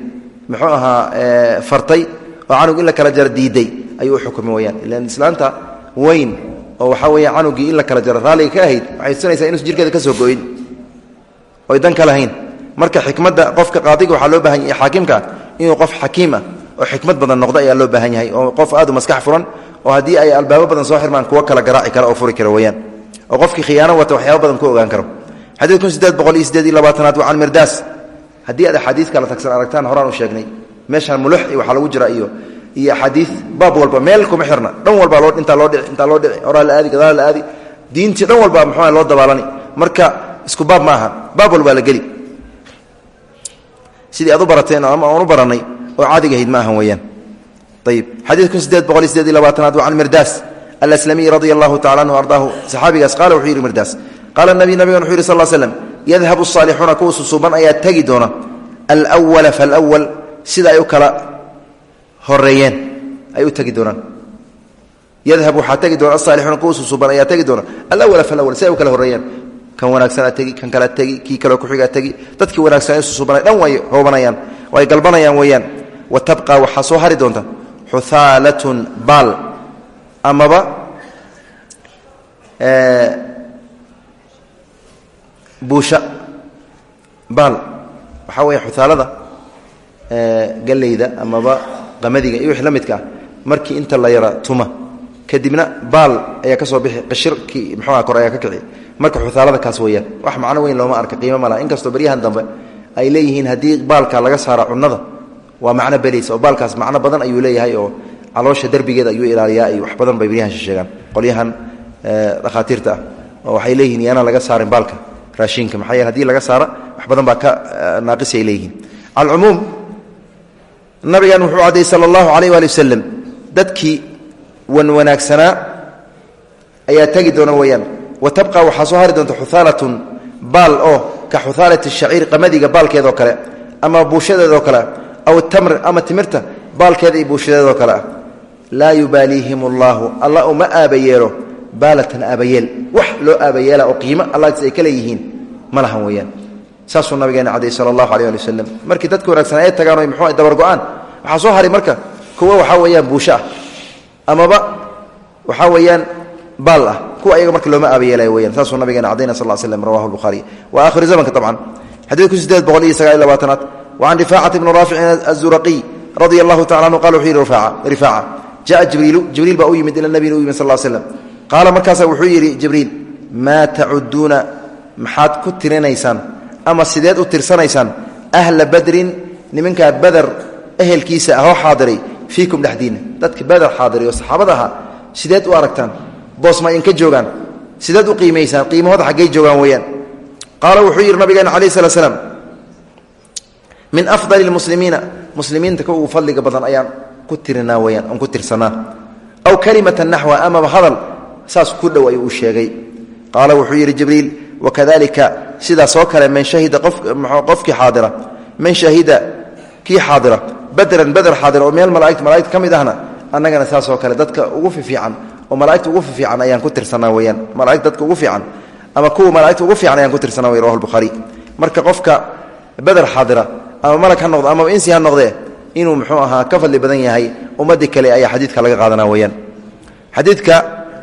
Muxuu ahaa fartay oo canug la kala jaro diiday. Ayuu u xukumay ilan islaanta weyn oo waxaa weeya canugii in la kala jaro raalliga ka ahayd waxay tusinaysaa inuusan jirkeeda ka soo go'in oy dan ka lahayn. Marka xikmadda qofka qaadiga waxaa loo baahan yahay xaakimka inuu qof xakiim ah oo xikmad badan noqdo ayaa loo baahan yahay oo qof aad u maskax furan oo haddii ay albaabo badan soo xirmaan kuwo kala garaaci kara oo furi kara weyaan oo qofkii khiyaano wata waxyaaba badan ku ogaan karo. Xadiid kun sideed boqol iyo sideed iyo labaatanaad waa can mirdaas. Haddii aad axaadiid kala tagsan aragtaan horaan u sheegnay. Meeshaan mulux iyo waxaa lagu jira iyo iyo axaadiid baab walba meel kuma xirna. Dhan walbaa loo intaa loo dhici intaa loo dhici. Horaa la aadi gadaal la aadi. Diintii dhan walba muxuu loo dabaalani. Marka isku baab ma aha baab walbaa la geli. Sidii aad u barateen ama aan u barannay oo caadiga ahayd ma weeyaan. Ayib xadiid kun sideed boqol iyo sideed iyo labaatanaad waa can mirdaas tacala anhu ardaahu. Saxaabigaas qaala wuxuu yidhi mirdaas qaala nabi nabigan wuxu yidhi sal l slem yadhabu asaalixuuna kuwa susuuban ayaa tegi doona. Alwala falwal sida ay u kala horeeyeen ay u tegi doonaan. Yadhab waxaa tegi doona asaalixuuna kuwa susuuban ayaa tegi doona. Alawala falawal si ay u kala horeeyeen kan wanaagsanaa tegi kan kala tegi kii kaleo kuxigaa tegi. Dadkii wanaagsan ee susuubanay dhan way hoobanayaan way galbanayaan weeyaan. Wa tabqa waxaa soo hari doonta xuthaalatun baal. Amaba buusha baal. Waxaa weeye xuthaalada gallayda amaba qamadiga iyo wixii la midka ah. Markii inta la yara tuma kadibna baal ayaa ka soo bixi qashirkii muxuuha kor ayaa ka kici marka xuthaalada kaas weeyaan. Wax macno weyn looma arka qiimo ma laha. Inkastoo baryahan dambe ay leeyihiin haddii baalka laga saara cunada waa macno belays oo baalkaas macno badan ayuu leeyahay oo caloosha derbigeeda ayuu ilaaliyaa ay wax badan bay baryahan sheegaan. Qolyahan dhakhaatiirta ah oo waxay leeyihiin yaanaan laga saarin baalka raashinka. Maxaa yeele haddii laga saara wax badan baa ka naaqisi ay leeyihiin. Alcumuum nabigan wuxuu cadday sala allahu calayh waali wasalam dadkii wan wanaagsanaa ayaa tegi doona weeyaan wa tabqa waxaa soo hari doonta xuhaalatun baal oo ka xuhaalati shaciir qamadiga baalkeedoo kale ama buushadeedoo kale aw tamr ama timirta baalkeeda iyo buushadeedoo kale. Ah laa yubaaliihim allaahu alla uma aabayeelo baalatan aabayeel. Wax loo aabayeela oo qiimo allaagtis ay ka leeyihiin ma lahan weeyaan. Saasuu nabigeena caday sala allahu aleh ali wasalam markii dadka wanaagsan ay tagaan o muxuu dabar go'aan waxaa soo haray marka ah. Weeyaan baal ah. Kuwa ayaga marka looma aabayeelay weyaan saasuu nabigeena cadayna sal slam rawahu lbuhaariy wa aakhiru zamanka dabcan xadiidku sideed boqol iyo sagaal iyo labaatanaad. Wacan rifaacati bni raaficin azuraqiy radia allahu tacala anhu qala wuxuu yidhi rifaaca jaءa jibriilu jibriil baa u yimid ila nabina u yimid sal slam qaala markaasaa wuxuu yidhi jibriil maa tacuduuna maxaad ku tirinaysaan ama sideed u tirsanaysaan? Ahla badrin nimankaa bader ehelkiisa ahoo xaadiray fiikum dhexdiinna. Dadka bader xaadiray oo saxaabada ahaa sideed u aragtaan boos ma inka joogaan? Sideed u qiimaysaan qiimahooda xaggay joogaan weeyaan. Qaala wuxuu yidhi nabigeena calayh slat slam min afdali lmuslimiina muslimiinta ka fadliga badan ayaan ku tirinaa weyaan aan ku tirsanaa. Aw kalimatan naxwa amaba hadal saas ku dhow ayuu sheegay. Qaala wuxuu yidhi jibriil wakadalika sidaasoo kale man shahida qofkii xaadira? Man shahida kii xaadira? Badran bader xaadira oo meel malaaigta malaigta ka mid ahna annagana saasoo kale dadka ugu fiican oo malaaigta ugu fiican ayaan ku tirsanaa weyaan malaaigta dadka ugu fiican ama kuwa malaaigta ugu fiican ayaan ku tirsanaa wey rawahu lbukhaari marka qofka bader xaadira ama malag ha noqdo amaba insi ha noqdee inuu muxuu ahaa ka fadli badan yahay ummadii kale ayaa xadiidka laga qaadana weyaan xadiidka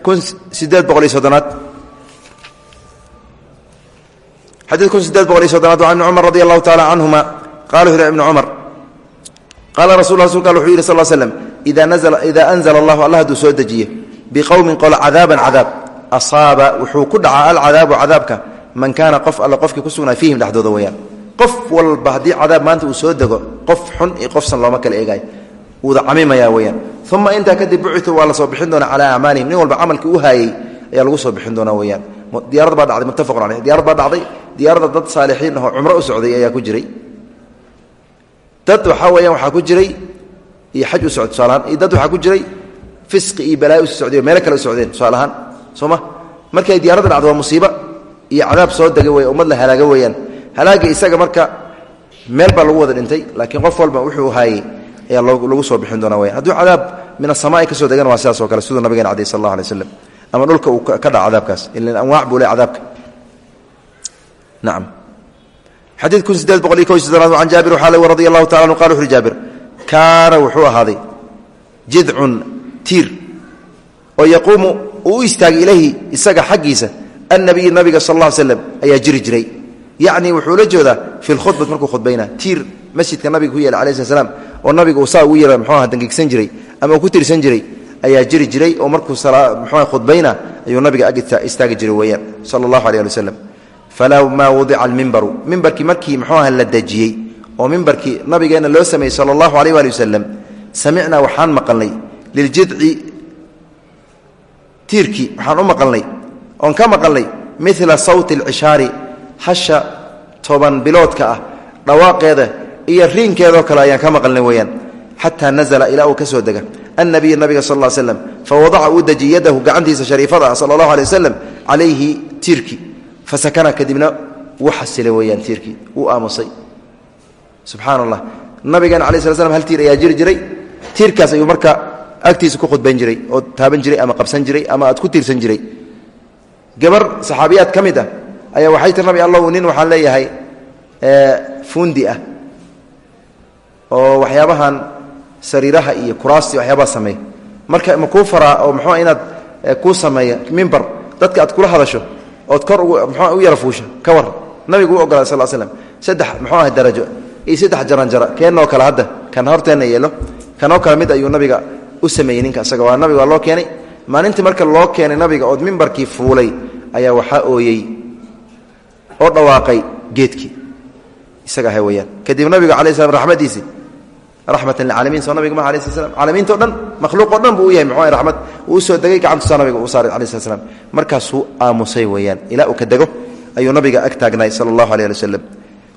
kun sideed boqol iyo soddonaad. Xadiid kun sideed boqol iyo soddonaad waa ibni cumar radi allahu taala canhuma qala wuxu ibni cumar qaala rasul rasulka wuxuu yidhi sal slam idaa anzla allahu biqowmin qolo cadaaban cadaab. Asaaba wuxuu ku dhacaa alcadaabu cadaabka man kaana qof alle qofkii ku sugnaa fiihim dhexdooda weyaan qof walba haddii cadaab maanta uu soo dego qof xun iyo qofsan looma kala eegaayo. Wuuda camimaya weyaan uma intaa kadib bucitu waa la soo bixin doonaa calaa acmaalihim nin walba camalkii u haayey ayaa lagu soo bixin doonaa weyaan diyaarad baa dhacday muttafaqun caleyh diyaarad baa dhacday. Diyaaradda dad saalixiin ahoo cumro u socday ayaa ku fisqi iyo balaayo usi socday oo meelo kale u socdeen tusaalahaan soo ma? Markay diyaaradda dhacdo waa musiibo iyo cadaab soo dega wey ummad la halaaga weeyaan. Halaaga isaga marka meel baa lagu wada dhintay laakiin qof walba wuxuu haayey ayaa lagu soo bixin doona weyaan hadduu cadaab min asamaa ka soo degan waa sidaas o kale siduu nabigeena cadey sal allah alay waslam ama dhulka uu ka dhaco cadaabkaas ilan anwaac buu le cadaabka. Nacam xadiid kun sideed boqol iyo ko soddonaad can jaabir waxaa le radi allahu tacala anu qala wuxu uhi jaabir kaana wuxuu ahaaday jidcun tiir oo yaquumu uu u istaagay ilayhi isaga xaggiisa annabiyu nabiga sal alla ly slam ayaa jiri jiray. Yacni wuxuu la joodaa fi lkhudbat markuu khudbayna tiir masjidka nabiga ku yeela alai slat oo nabiga uu saa ugu yeera mxuaha dangigsan jiray ama ku tirsan jiray ayaa jiri jiray oo markuu mxua khudbayna ayuu nabiga ag istaagi jiray weeyaan sala allahu aleh ali waslem falamaa wudica almimbaru mimbarkii markii mxuaha la dejiyey oo mimbarkii nabigeenna loo sameeyey sala allahu aleyh waali wasalam samicnaa waxaan liljidci tiirkii waxaan u maqalnay oon ka maqalnay mila sawti alcishaari hasha toban biloodka ah dhawaaqeeda iyo riinkeedoo kale ayaan ka maqalnay weeyaan xataa nazla ilaa uu ka soo dega annabiy nabiga sal l slam fawadaca uu dejiy yadahu gacantiisa shariifada ah sala allahu alay wasalam calayhi tiirkii fasakana kadibna wuu xasilay weeyaan tiirkii wuu aamusay subxaana allah agtiisa ku khudbayn jiray oo taaban jiray ama qabsan jiray ama aad ku tiirsan jiray. Gabar saxaabiyaad ka mid ah ayaa waxay tir nabi allow nin waxaan leeyahay fuundi ah oo waxyaabahan sariiraha iyo kuraasti waxyaabaha sameeya marka ma kuu faraa oo muxua inaad kuu sameeya mimbar dadka aad kula hadasho ood kor mxua u yara fuusha. Ka war. Nabigu u ogolaa sal slam saddex muxuu ah darajo. Iyo saddex jaranjara keenoo kale hadda kan horteenna yeelo. Kanoo kale mid ayuu nabiga u sameeyey ninka isaga waa nabiga waa loo keenay. Maalintii marka loo keenay nabiga ood mimbarkii fuulay ayaa waxaa ooyey oo dhawaaqay geedkii isaga aha weyaan kadib nabiga ala slam ramadiisi ramatan lilcaalamiin soo nabiga ma ala sl slam caalamiinto dhan makhluuqo dhan buu u yahay muxuu raxmad uu u soo degay gacantusaa nabiga uu saaray ala slat slam markaasuu aamusay weeyaan. Ilaa uu ka dego ayuu nabiga ag taagnaay sala allahu aleh ali waslem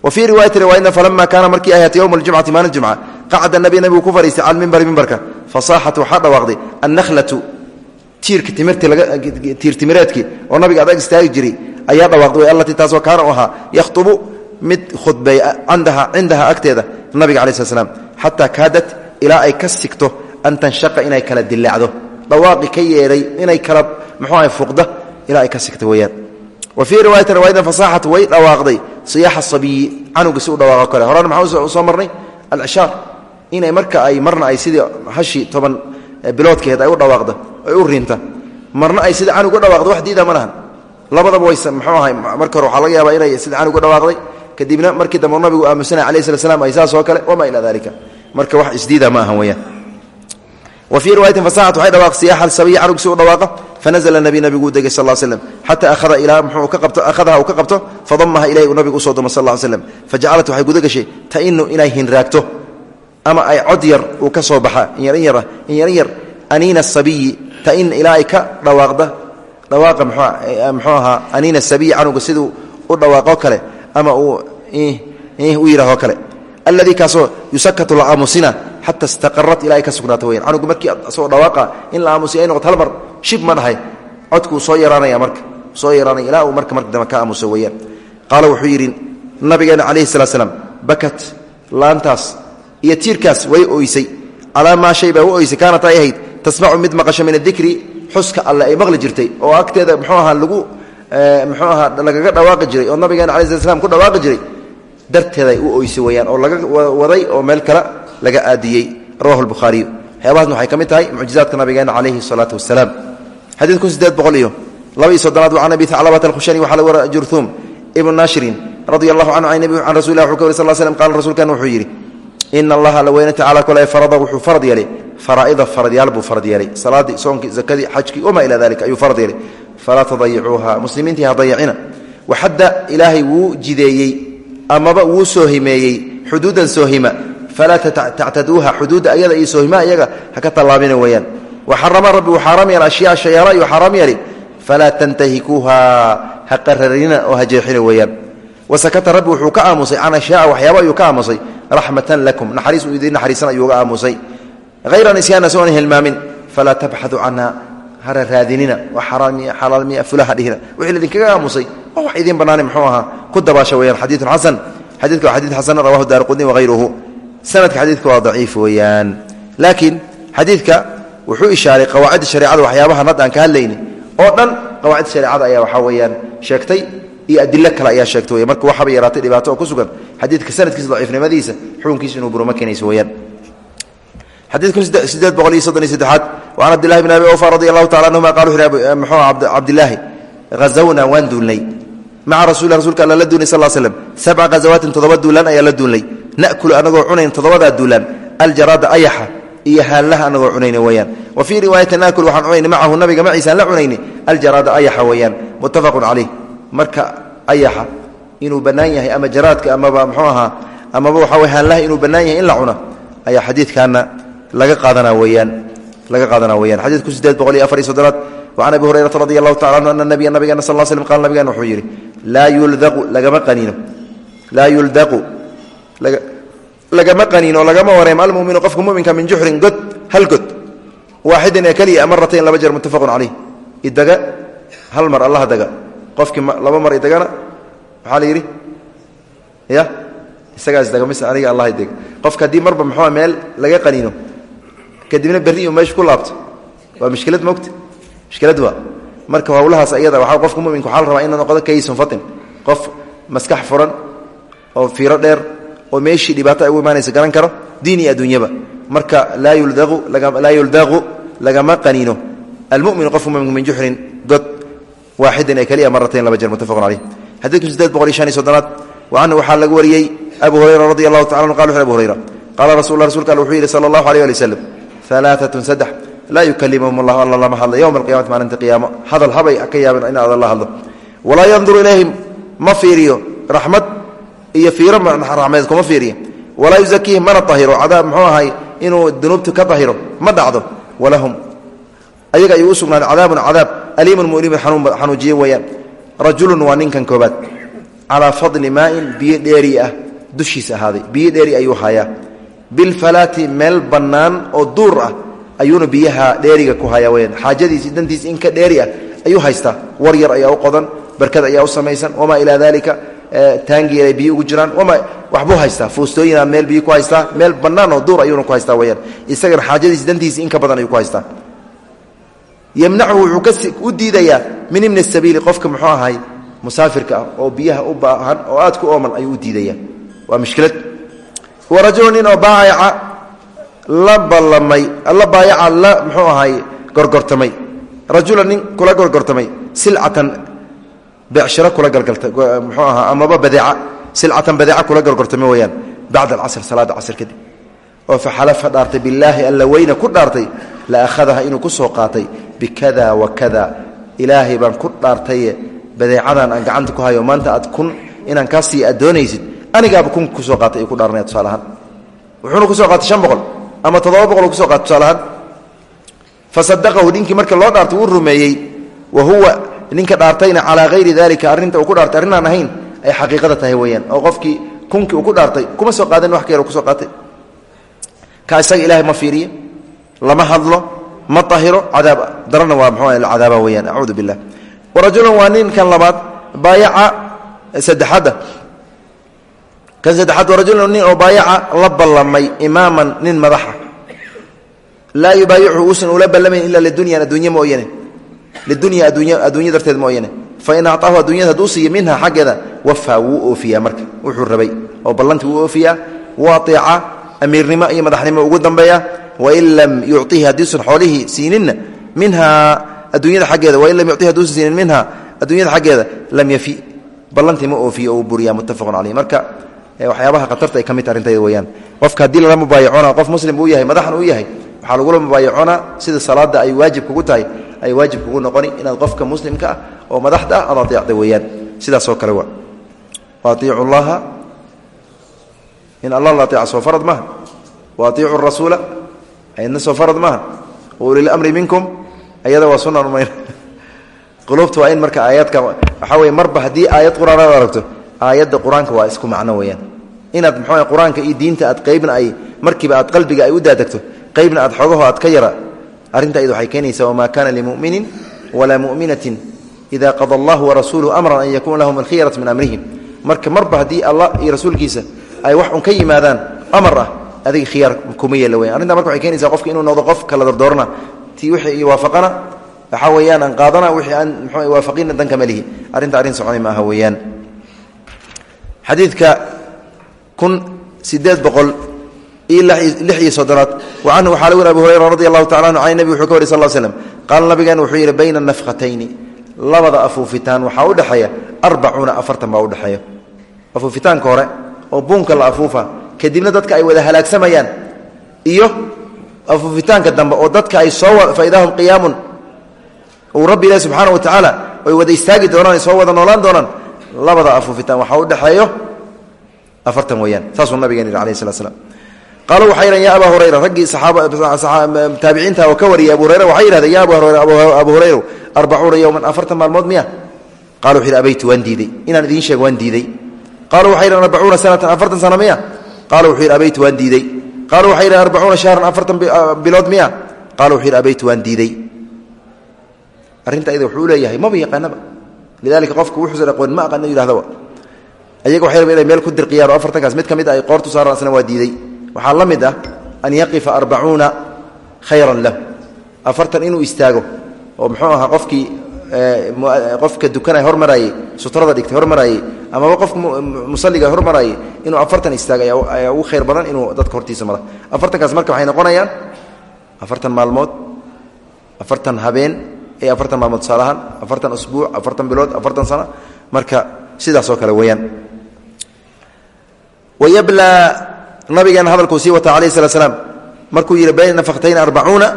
wa fii riwaayati riwaayadna falama kaana markii ahaat yowma aljumcati maalin jumca qacda nabi nabigu ku fadhiistay cala mimbari mimbarka fasaaxat waxaa dhawaaqday annakhlatu tiir timireedkii oo nabiga adag istaagi jiray ayaa dhawaaqday allatii taasoo kaana u ahaa yakhtubu mid khudbeey cindaha agteeda nabiga cala sl slam xataa kaadat ilaa ay ka sigto an tanshaqa inay kala dilaacdo dhawaaqi ka yeedhay inay kala muxuu aha fuqda ilaa ay ka sigto weeyaan. Wa fii riwaayati riwaayadan fasaaxat way dhawaaqday. Siyaaxa sabiyi canuga si u dhawaaqo kale. Horena maxaa inay marka ay marna ay sidii hashii toban biloodkeed ay u dhawaaqdo ay u riinta marna ay sida canug u dhawaaqdo wax diida ma lahan. Labadaba ways muxuu ahay marka hore waxaa laga yaabaa inay sida canug u dhawaaqday kadibna markii dambe nabigu aamusanay alayh slat slam ay saas oo kale wamaa ilaa dalika marka wax isdiida ma ahan weyaan wa fii riwaayatin fasaxat waxay dhawaaq siyaxa sabiyi canug si u dhawaaqa fanazla nabi nabiguu degay sal l slem xata ahada ilaa mxuu ka qabto akhadaha uu ka qabto fadamaha ilayhi uu nabigu u soo dumo sal l slem fajacalat waxay guda gashay tainu inay hinraagto ama ay cod yar uu ka soo baxa. In yar in yar in yar in aniina ilaa ka dhawaaqda. Dhawaaqa mxuu ahaa aniina sabiyi canuga siduu u dhawaaqo kale ama uu u yidhahoo kale. Alladii kaasoo yusakatu la aamusina xata istaqarat ilaa ay ka sugnaato markii asagoo dhawaaqa in la aamusiy ay noqoto hal shib ma dhahay. Soo yaraanaya marka soo yaraanaya ilaa marka marka dambe ka aamuso weeyaan. Qaala wuxuu yidhi nabigeena calayhi salaa slam bakat laantaas iyo tiirkaas way oysay. Calaa maa shay baa u oysay kaanat ay ahayd tasmacu mid maqasho min adikri xuska alle ay maqli jirtay oo agteeda muxuu ahaa lagu muxuu ahaa lagaga dhawaaqi jiray oo nabigeena alai slat slam ku dhawaaqi jiray. Darteeday u oysay weyaan oo laga waday oo meel kale laga aadiyey. Rawahu lbukhaariyu waxyaabahaasna waxay ka mid tahay mucjizaadka nabigeena calayhi salaatu wasalaam xadiid kun sideed boqol iyo laba iyo soddonaad waa can abi thaclabata alkhushani waxaa jurhuum ibnu naashrin radia allahu canhu can rasul lah wuxuu ka wari sal slm qala rasuulkan wuxuu yidhi ina allaha la weyne tacala kole farada wuxuu farad yeelay faraa'ida faradyaal buu farad yeelay salaaddii soonkii zakadii xajkii wamaa ilaa dalika ayuu farad yeelay falaa tadayicuuha muslimiintii ha dayacina waxadda ilaahay wuu jideeyey amaba wuu soohimeeyey xuduudan soohima falaa tactaduuha xuduudda ayada iyo soohimaha iyaga ha ka tallaabina weeyaan waxarama rabbi uu xaaraam yeela ashyaa shayaala ayuu xaaraam yeelay falaa tantahikuuha ha qararina oo ha jeexina weeyaan wasakata raxmatan lakum. Naxariis uu idin naxariisan ayuu uga aamusay. Hayra nisyaana soona hilmaamin falaa tabxadu canha hara raadinina xalaalmiya fulaha dhihina wixii laidinkaga aamusay waa wax idiin bannaani muxuu ahaa ku dabaasha weeyaan xadiidun xasan. Xadidka waa xadiid xasan rawahu daar qudni wahayruhu sanadka xadiidka waa daciif weeyaan. Laakiin xadiidka wuxuu ishaaray qawaacidda shareecada waxyaabaha nad aan ka hadlayni. Oo dhan qawaacidda shareecada ayaa waxaa weeyaan sheegtay iyo adilo kale ayaa sheegtay wey marka waxaaba yaraatay dhibaato ku sugan xadiidka sanadkiisa daciifnimadiisa xukunkiisa inuu buruma keenayso weyaan xadiidku sideed boqol iyo soddon iyo saddexaad wa can cabdillahi bn abi ofa radi allahu tacala anhuma qala wuxu yhi muxuu cabdillaahi hazawnaa waan duulnay. Maca rasulilah rsulka alla la duulnay sal slm sabca ghazawaatin toddoba duulaan ayaa la duulnay. Na'kulu anagoo cunayn toddobadaa duulaan. Aljaraada ayaxa iyo haallaha anagoo cunayna weeyaan. Wa fii riwaayatin naakul waxaan cunayna macahu nabiga maciisaan la cunayni aljaraada ayaxa weeyaan. Muttafaqun calayh marka ayaxa inuu bannaan yahay ama jaraadka amaba mxuu ahaa amaba waxaa wey haallaha inuu bannaan yahay in la cuno ayaa xadiidkaana laga qaadanaa weyaan laga qaadanaa weyaan xadiidku sideed boqol iyo afar iyo soddonaad wacan abi hurayrata radi allahu tacala anhu ana nabiya nabigeena sal l slm qala nabigeena wuxuu yidhi laa yuldaqu lagama qaniino. Laa yuldaqu lagama qaniino lagama wareemo almuminu qofka muminka min juxrin god hal god waaxidin ee keliya maratayn laba jeer muttafaqun caleyh idaga hal mar allaha daga qofkii laba mar idagana maxaa la yidhi? Ya? Isagaas daga mise aniga allah dega qofka haddii marba muxua meel laga qaniino kadibna berri uu meesha ku laabto. Waa mushkilad mogta mushkilad waa. Marka hawlahaas ayada waa qofka muminku waxaa la rabaa inuu noqdo kaysun fatin. Qof maskax furan oo fiiro dheer oo meeshii dhibaato ay u imaanaysa garan karo diin iyo adduunyaba. Marka laa yuldaqu laa yuldaqu lagama qaniino. Almuminu qofka muminku min juxrin god waaxidan ee keliya maratayn laba jeer muttafaqun caleyh xadiidku sideed boqol iyo shan iyo soddonaad wa canhu waxaa laga wariyey abu hurayra radi allahu tacala anu qala wuxu abu hurayra qaala rasul la rsulka alle wuxuu yidhi sala allahu aleyh ali waslem alaaatun saddex laa yukalimhum allah alla lama hadlo yowma alqiyamati maalinta qiyaamo hadal habay ka yaabin in alla la hadlo. Walaa yanduru ilayhim ma fiiriyo raxmad iyo fiiro raxmeed kuma fiiriya walaa yuzakiihim mana ahiro cadaab mxuu ahay inuu dunuubta ka ahiro ma dhacdo. Walahum ayaga ayuu u sugnaaday cadaabun cadaab aliimun mulimun xanuujiye weeyaan. Rajulun waa ninkan koobaad calaa fadli maain biyo dheeri ah dushiisa ahaaday. Biyo dheeri ayuu hayaa. Bilfalaati meel bannaan oo duur ah ayuuna biyaha dheeriga ku hayaa weyaan xaajadiisi dantiisi in ka dheeri ah ayuu haystaa. War yar ayaa u qodan barkad ayaa u samaysan. Wamaa ilaa dalika taangi ay biyo ugu jiraan. Waxbuu haystaa. Fuustooyina meel biyo ku haystaa. Meel bannaan oo duur ayuuna ku haystaa weyaan isagana xaajadiisi dantiisi in ka badan ayuu ku haystaa yamnacu wuxuu u diidayaa min ibni sabiili qofka muxuu ahay musaafirka ah oo biyaha u baahan oo aad ku ooman ayuu diidaya waa mushkilad wa rajulu nin oo la ballamay la baayaca la muxuu ahay gorgortamay. Rajula nin kula gorgortamay silcatan becshiro kula galgalta muxuu ahaa amaba badeeca silcatan badeeca kula gorgortamay weyaan bacda alcasr salaada casr kadib. Oo fa xalafa dhaartay billaahi alla weyna ku dhaartay la akhadaha bikada wa kada. Ilaahay baan ku dhaartaye badeecadan aan gacanta ku hayo. Maanta aad kun inaan kaa sii adoonaysid anigaaba kun ku soo qaatay ay ku dhaaranaya tusaalahaan wuxuuna ku soo qaatay shan boqol ama toddoba boqol ku soo qaatay tusaalahaan fa sadaqahu ninkii marka loo dhaartay wuu rumeeyey. Wa huwa ninka dhaartayna calaa hayri dalika arrinta uu ku dhaartay arrinaan ahayn ay xaqiiqada tahay weeyaan. Oo qofkii kunkii uu ku dhaartay kuma soo qaadan wax ka ku soo qaatay. Ka isaga ilahay ma fiiriye? Lama hadlo ma ahiro cadaab darana waa mxuu cadaaba weyaan acuudu billah warajulun waa ninkan labaad baayaca saddexadda. Kan saddexaad warajulun nin oo baayaca la ballamay imaaman nin madaxa. Laa yubaayichu uusan ula ballamayn ila lidunyan adduunya mooyane lidunya adduunya darteed mooyane fain acطaahu adduunyada hadduu siiya minha xaggeeda wafaa wuu oofiyaa marka. Wuxuu rabay oo ballantii wuu oofiyaa wuu aeeca amiirnimo iyo madaxnimo ugu dambeeya wain lam yucihi haddiisan xoolihii siininna minhaa adduunyada aggeeda wain lam yuihi haduusan siinin minha adduunyada xaggeeda lam yafi. Ballantii ma oofiyo oo uu buriyaa muttafaqun caleyh marka waxyaabaha khatarta ay ka mid ta arintayda weyaan qofka haddii lala mubaayacona qof muslim uu yahay madaxna uu yahay waxaa lagula mubaayacona sida salaada ay waajib kugu tahay ay waajib kugu noqoni inaad qofka muslimka ah oo madaxda ah aad aeecda weeyaan. Sidaasoo kale wa aiicu llaha in alla la aeeca soo ayadna soo farad maaha. Ulilmri minkum. Ayada waa sunan umayn qulubta waa marka aayaadka waxaa weye marba haddii aayad qur'aanaad aragto aayadda qur'aanka waa isku macno weeyaan. Inaad muxuu qur'aanka diinta aad qaybna ay markiiba aad qalbiga ay u daadegto qaybna aad xogaho aad ka yara. Arrinta iyada waxay keenaysaa wamaa kana limuminin walaa muminatin ida qada allahu warasuuluhu amran an yakuuna lahum alkhiyaratu min amrihim. Marka marba haddii allah iyo rasuulkiisa ay wax un ka yimaadaan amar ah adiga khiyaar kuma yeela weyan arrinta marka waxay keenaysaa qofka inuu noqdo qof kala dardoorna tii wixii waafaqana waxaa weeyaan aan qaadana wixii aan muxuu waafaqina danka ma lihi arrinta arrin ma aha weeyaan. Kun sideed boqol iyo lix iyo wa canhu waxaa lagu yiri abu hurayra radi anhu can nabi wuxuu ka wari sal l slm qaala wuxuu yidhi bayna nafkhatayni labada afuufitaan waxaa u dhexeeya arbacuuna afartan baa udhexeeya afuufitaanka hore oo buunka la afuufa kadibna dadka ay wada halaagsamayaan iyo afuufitaanka dambe oo dadka ay soo faidaahum qiyaamun. Uu rabbi ilahi subxaana wa tacaala ay wada istaagi doonaan ay soo wada noolaan doonaan. Labada afuufitaan waxaa u dhexeeyo afartan weeyaan saasuu nabigeen yidhi alayh slat slam qaaluu waxay yidhahen ya abaa hurayra raggii taabiciinta oo ka wariyay abu hurayra waxay yidhahdeen ya abu hurayra arbacuuna yowman afartan maalmood miya? Qala wuxu yidhi abaytu waan diidey inaan idiin sheego waan diidey qaaluu waxay yidhahen arbacuuna sanatan afartan sano miya qaala wuxuu yidhi abaytu waan diidey qaaluu waxay yidhahen arbacuuna shahran afartan bilood miya. Qaala wuxuu yidhi abaytu waan diidey arrinta ayada wuxuu leeyahay maba yaqaanaba. Lidalika qofku wuxuusan aqoon ma aqaano yidhahdaba ayaga waxay rabeen inay meel ku dirqiyaan oo afartankaas mid ka mid ah ay qoortu saaraan asna waa diidey waxaa la mid ah an yaqifa arbacuuna khayran lahu. Afartan inuu istaago oo muxuu ahaa qofkii qofka dukanay hormaraayey sutrada dhigtay hormaraayey amaba qofka musaliga hormaraayey inuu afartan istaago ayaa ugu khayr badan inuu dadka hortiisa mara afartankaas marka waxay noqonayaan afartan maalmood afartan habeen ee afartan maalmood tusaalahaan afartan usbuuc afartan bilood afartan sano marka sidaasoo kale weeyaan. Wayablaa nabigeena hadalkuu sii wataa alayh slat slaam markuu yidhi bayna nafaktayn arbacuuna.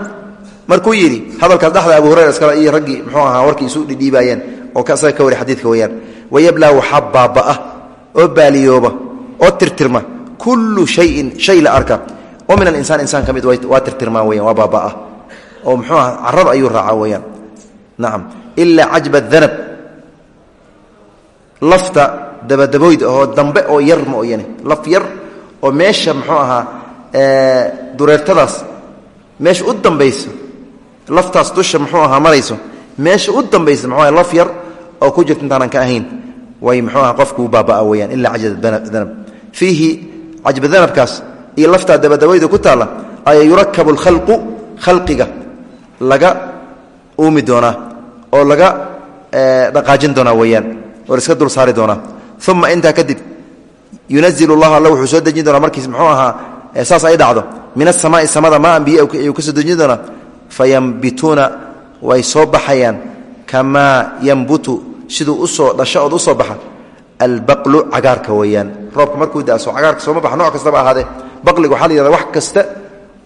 Markuu yidhi hadalkaas dhexda abu hurayra iskale iyo raggii muxuu ahaa warkii isu dhidhiibaayeen oo isaga ka wari xadiidka weeyaan wayablaa waxaa baaba'ah oo baaliyooba oo tirtirma kullu shayin shay la arka oo min alinsaan insaan ka mid waa tirtirmaa weyaan waa baabaa oo muxuu aha carada ayuu raacaa weyaan nacam ilaa cajba danab lafta dabadaboyd oo dambe oo yar mooyane laf yar oo meesha muxuu ahaa dureertadaas meesha u dambayso laftaas dusha muxuu ahaa marayso oo ku jirta intaanan ka ahayn. Way muxuu aha qofkuu baabaa weyaan ilaa cajbadanab fiihi cajbadanabkaas iyo laftaa dabadabayda ku taalla ayaa yurakabu alkhalqu khalqiga laga uumi doonaa oo laga dhaqaajin doonaa weyaan oo iska dul saari doonaa. Uma intaa kadib yunazil llahu alla wuxuu soo dejin markiis muxuu ahaa saas ay dhacdo. Min asamaai samada maan biyo ayuu ka soo dejin doonaa. Fayambituuna way soo baxayaan kamaa yambutu siduu u soo dhasho ood u soo baxa albaqlu cagaarka weeyaan. Roobka markuu daso cagaarka sooma baxa nooc kastaba ahaadee baqliga waxaa la wax kasta